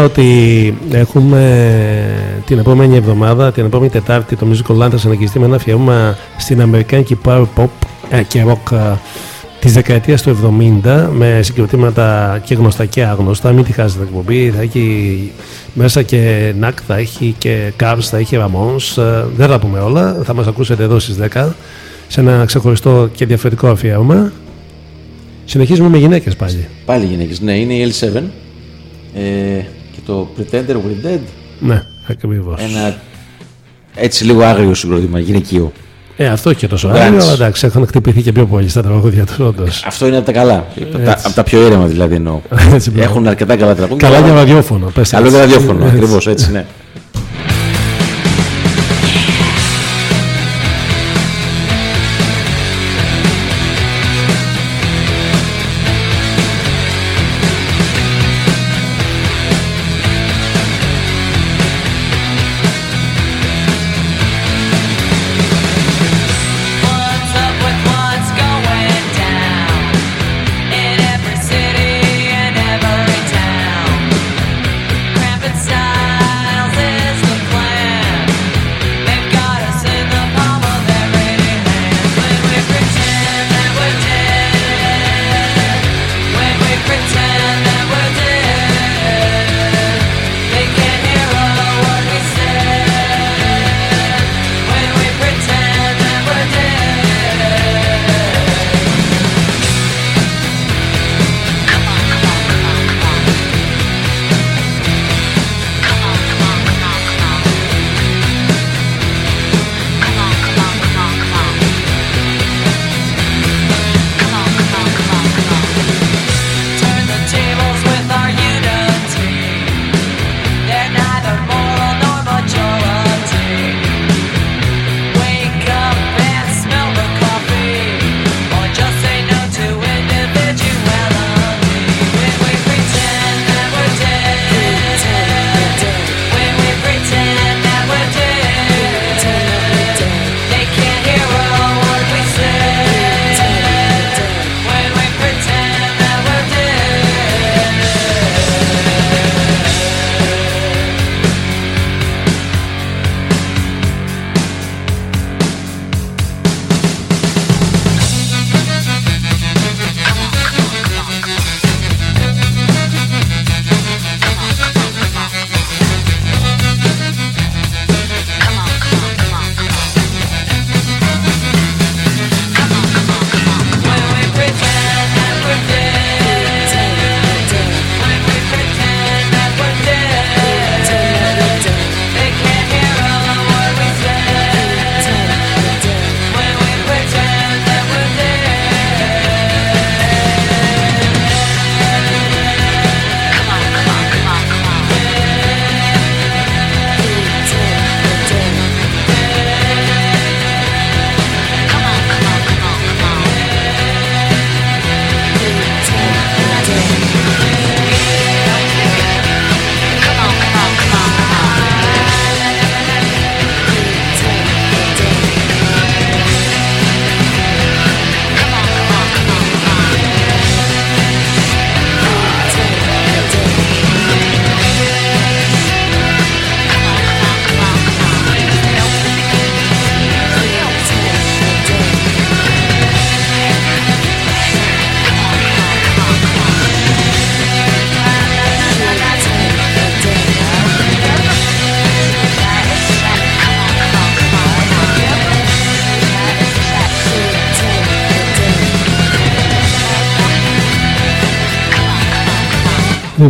Να πούμε τώρα ότι έχουμε την επόμενη εβδομάδα, την επόμενη Τετάρτη, το Musical Land θα συνεχιστεί με ένα αφιέρωμα στην Αμερικάνικη power pop ε, και rock ε, της δεκαετίας του 70 με συγκροτήματα και γνωστά και άγνωστα. Μην τη χάσετε την εκπομπή. Θα έχει μέσα και Νακ, θα έχει και Cars, θα έχει Ramones. Ε, δεν θα πούμε όλα. Θα μας ακούσετε εδώ στις 10 σε ένα ξεχωριστό και διαφορετικό αφιέρωμα. Συνεχίζουμε με γυναίκες πάλι. Πάλι γυναίκες. Ναι, είναι η L7 ε, και το Pretender We're Dead. Ναι, ακριβώς. Ένα έτσι λίγο άγριο συγκρότημα, γυναικείο. Ε, αυτό και τόσο Grunge. άγριο, αλλά εντάξει, έχουν χτυπηθεί και πιο πολύ στα τραγούδια τους, όντως. Αυτό είναι από τα καλά. Από τα, Έτσι. από τα πιο ήρεμα δηλαδή εννοώ. Έτσι, μπράβο. Έχουν αρκετά καλά τραγούδια. Καλά αλλά- για ραδιόφωνο. πες Καλό έτσι. για ραδιόφωνο, Έτσι. ακριβώς έτσι, ναι.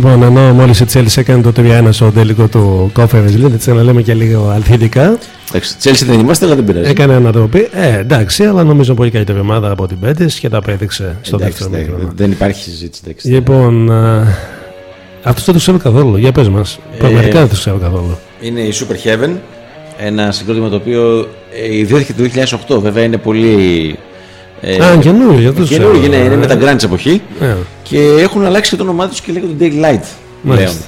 Λοιπόν, ενώ μόλις η Chelsea έκανε το 3-1 στο τελικό του Conference League, έτσι να λέμε και λίγο αληθητικά, Εντάξει, Chelsea δεν είμαστε, αλλά δεν πειράζει. έκανε ανατροπή. Ε, εντάξει, αλλά νομίζω πολύ καλύτερη ομάδα από την Πέντε και τα απέδειξε στο Εντάξει, δεύτερο ναι, μήχρονο. δεν υπάρχει συζήτηση. εντάξει. Λοιπόν, αυτό δεν το ξέρω καθόλου. Για πες μας. Πραγματικά δεν το ξέρω καθόλου. Είναι η Super Heaven, ένα συγκρότημα το οποίο ε, ιδρύθηκε το 2008. Βέβαια είναι πολύ. Ε, Α, καινούριο, δεν το ξέρω. καινούργιο, ναι, είναι με τα grunge εποχή. Ε, Και έχουν αλλάξει και το όνομά τους και λέγονται Daylight. Μάλιστα.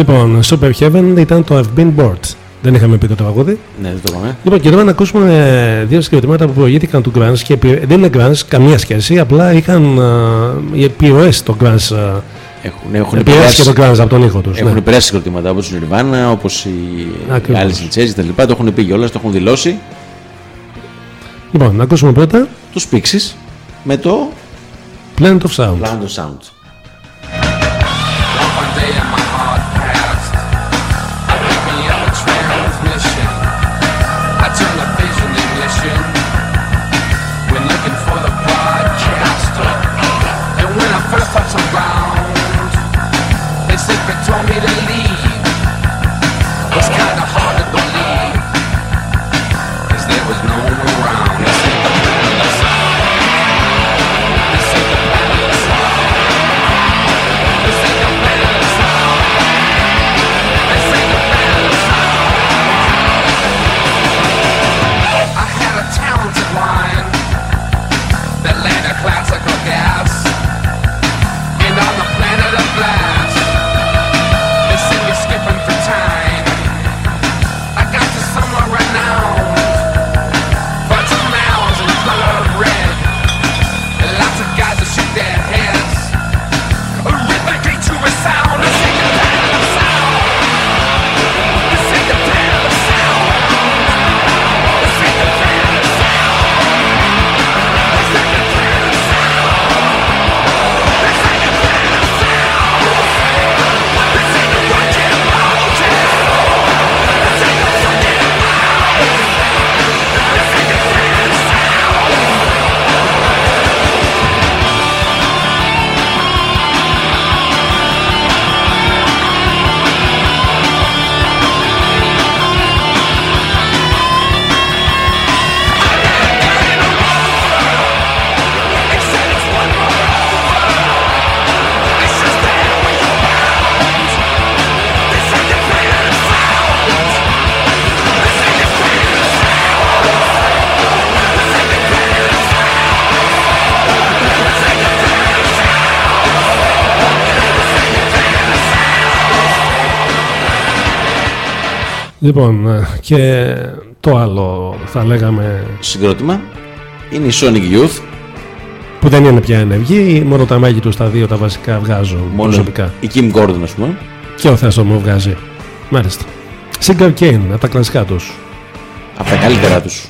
Λοιπόν, Super Heaven ήταν το I've Been Bored. Δεν είχαμε πει το τραγούδι. Ναι, το είπαμε. Λοιπόν, και τώρα να ακούσουμε ε, δύο συγκροτήματα που προηγήθηκαν του Grants και δεν είναι Grants, καμία σχέση. Απλά είχαν ε, οι επιρροές των Grants. Ε, έχουν, έχουν επηρεάσει και τον από τον ήχο τους. Έχουν ναι. επηρεάσει συγκροτήματα όπως η Nirvana, όπως οι άλλε Λιτσέζοι κτλ. Το έχουν πει κιόλας, το έχουν δηλώσει. Λοιπόν, να ακούσουμε πρώτα. Τους Pixies με το Planet of Sound. Planet of Sound. Λοιπόν, ε, και το άλλο θα λέγαμε. Συγκρότημα είναι η Sonic Youth. Που δεν είναι πια ενεργή, μόνο τα μάγη τους στα δύο τα βασικά βγάζουν. μόνο προσωπικά. Η Kim Gordon, ας πούμε. Και ο Θέσο μου βγάζει. Μάλιστα. Singer Kane, από τα κλασικά τους. Από τα καλύτερά τους.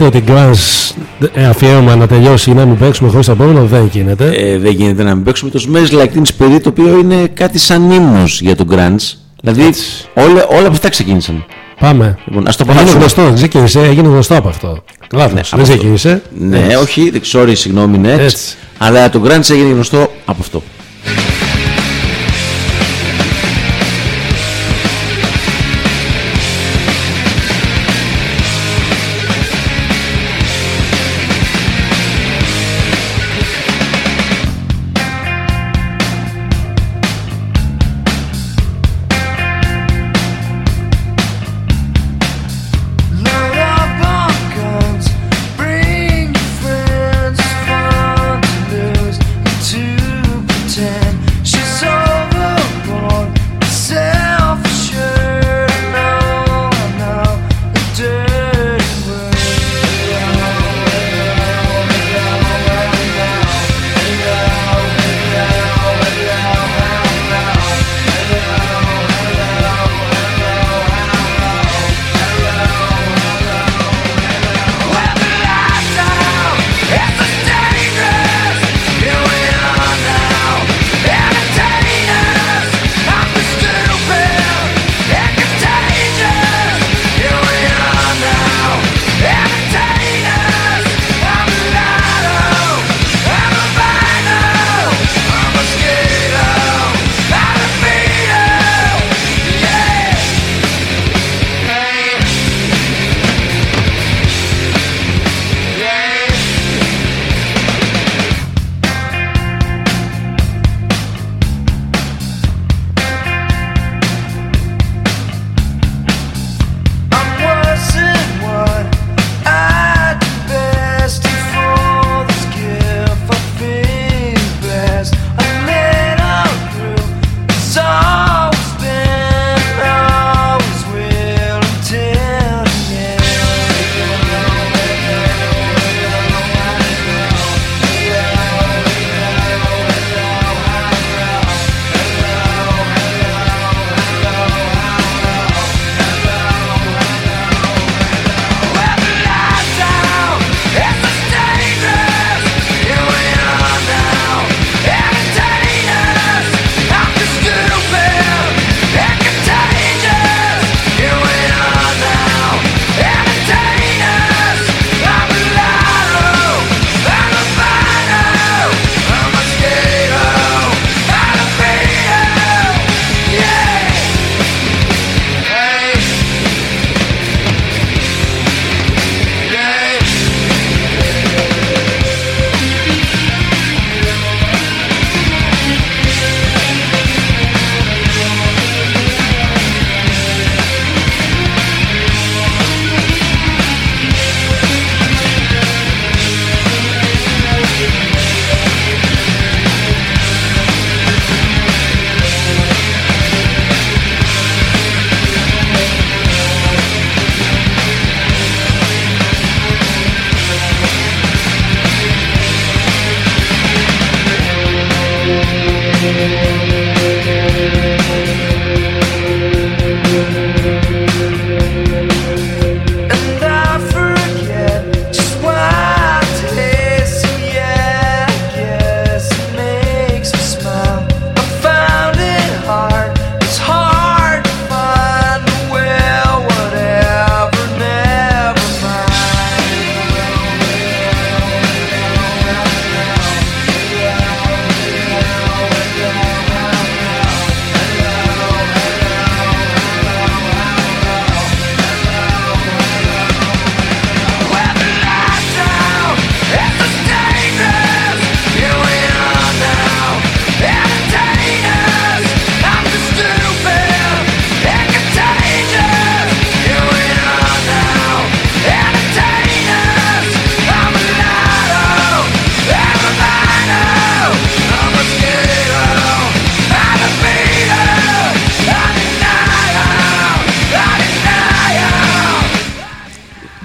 Και εννοείται ότι grunge ε, αφιέρωμα να τελειώσει ή να μην παίξουμε χωρίς το επόμενο δεν γίνεται. Ε, δεν γίνεται να μην παίξουμε το Smells Like Teen Spirit το οποίο είναι κάτι σαν ύμνος για τον grunge. Δηλαδή όλα, όλα από αυτά ξεκίνησαν. Πάμε. Λοιπόν, ας το Έγινε απολαύσουμε. γνωστό, δεν ξεκίνησε, έγινε γνωστό από αυτό. Λάθος, Ναι, δεν από αυτό. ξεκίνησε. Ναι, Έτσι. όχι, δεν- sorry, συγγνώμη, ναι. Έτσι. Αλλά το grunge έγινε γνωστό από αυτό.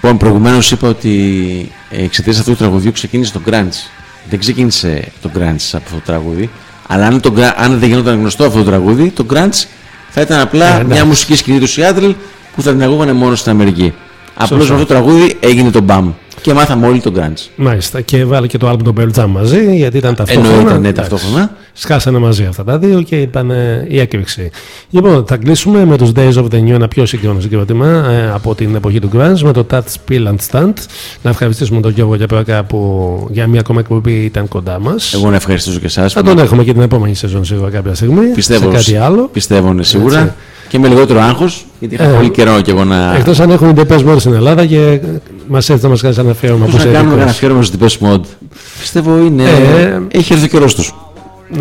Λοιπόν, προηγουμένως είπα ότι εξαιτίας αυτού του τραγουδιού ξεκίνησε το grunge. Δεν ξεκίνησε το grunge από αυτό το τραγούδι. Αλλά αν, το, gra- αν δεν γινόταν γνωστό αυτό το τραγούδι, το grunge θα ήταν απλά Ε, εντάξει. μια μουσική σκηνή του Seattle που θα την ακούγανε μόνο στην Αμερική. Απλώς με Σωστά. αυτό το τραγούδι έγινε το μπαμ. Και μάθαμε όλοι τον grunge. Μάλιστα. Και βάλε και το album των Pearl Jam μαζί, γιατί ήταν ταυτόχρονα. Εννοείται, ναι, Εντάξει. ταυτόχρονα. Σκάσανε μαζί αυτά τα δύο και ήταν ε, η έκρηξη. Λοιπόν, θα κλείσουμε με τους Days of the New, ένα πιο σύγχρονο συγκρότημα ε, από την εποχή του Grunge, με το Touch Spill and Stunt. Να ευχαριστήσουμε τον Γιώργο Γιαπράκα που για μια ακόμα εκπομπή ήταν κοντά μας. Εγώ να ευχαριστήσω και εσάς. Θα τον έχουμε και την επόμενη σεζόν σίγουρα κάποια στιγμή. Πιστεύω, σε κάτι άλλο. πιστεύω ναι, σίγουρα. Έτσι. Και με λιγότερο άγχος, γιατί είχα Ε, πολύ καιρό και εγώ να. Εκτός αν έχουν Depeche Mode στην Ελλάδα και μας έρθει να μας κάνεις ένα αφιέρωμα που Πώς σε να κάνουμε ένα ειδικός. αφιέρωμα στο Depeche Mode. Πιστεύω είναι. Ε, Έχει έρθει ο καιρός τους.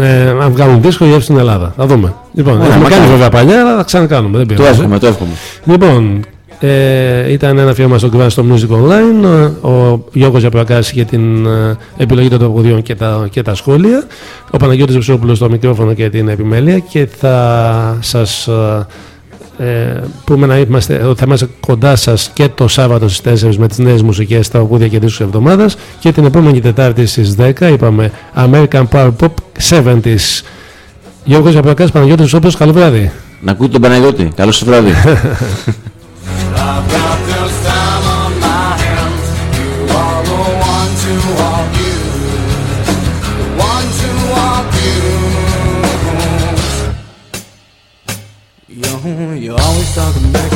Ε, αν βγάλουν δίσκο γεύση στην Ελλάδα. Θα δούμε. Λοιπόν, Ωραία, έχουμε μακάρι. κάνει βέβαια παλιά, αλλά θα ξανακάνουμε. Δεν Το πειράζει. εύχομαι, το εύχομαι. Λοιπόν, ε, ήταν ένα αφιέρωμα στο Grand στο Music Online. Ο, ο Γιώργος Ζαπρακάς για την ε, επιλογή των τραγουδιών και τα, και τα σχόλια. Ο Παναγιώτης Βυσόπουλος στο μικρόφωνο και την επιμέλεια. Και θα σας ε, ε, πούμε να είμαστε, ότι θα είμαστε κοντά σας και το Σάββατο στις 4 με τις νέες μουσικές τραγούδια και δίσκους εβδομάδας και την επόμενη Τετάρτη στις 10 είπαμε American Power Pop 70s. Γιώργος Ζαπρακάς, Παναγιώτης Βυσόπουλος, καλό βράδυ. Να ακούτε τον Παναγιώτη. Καλό σας βράδυ. talking back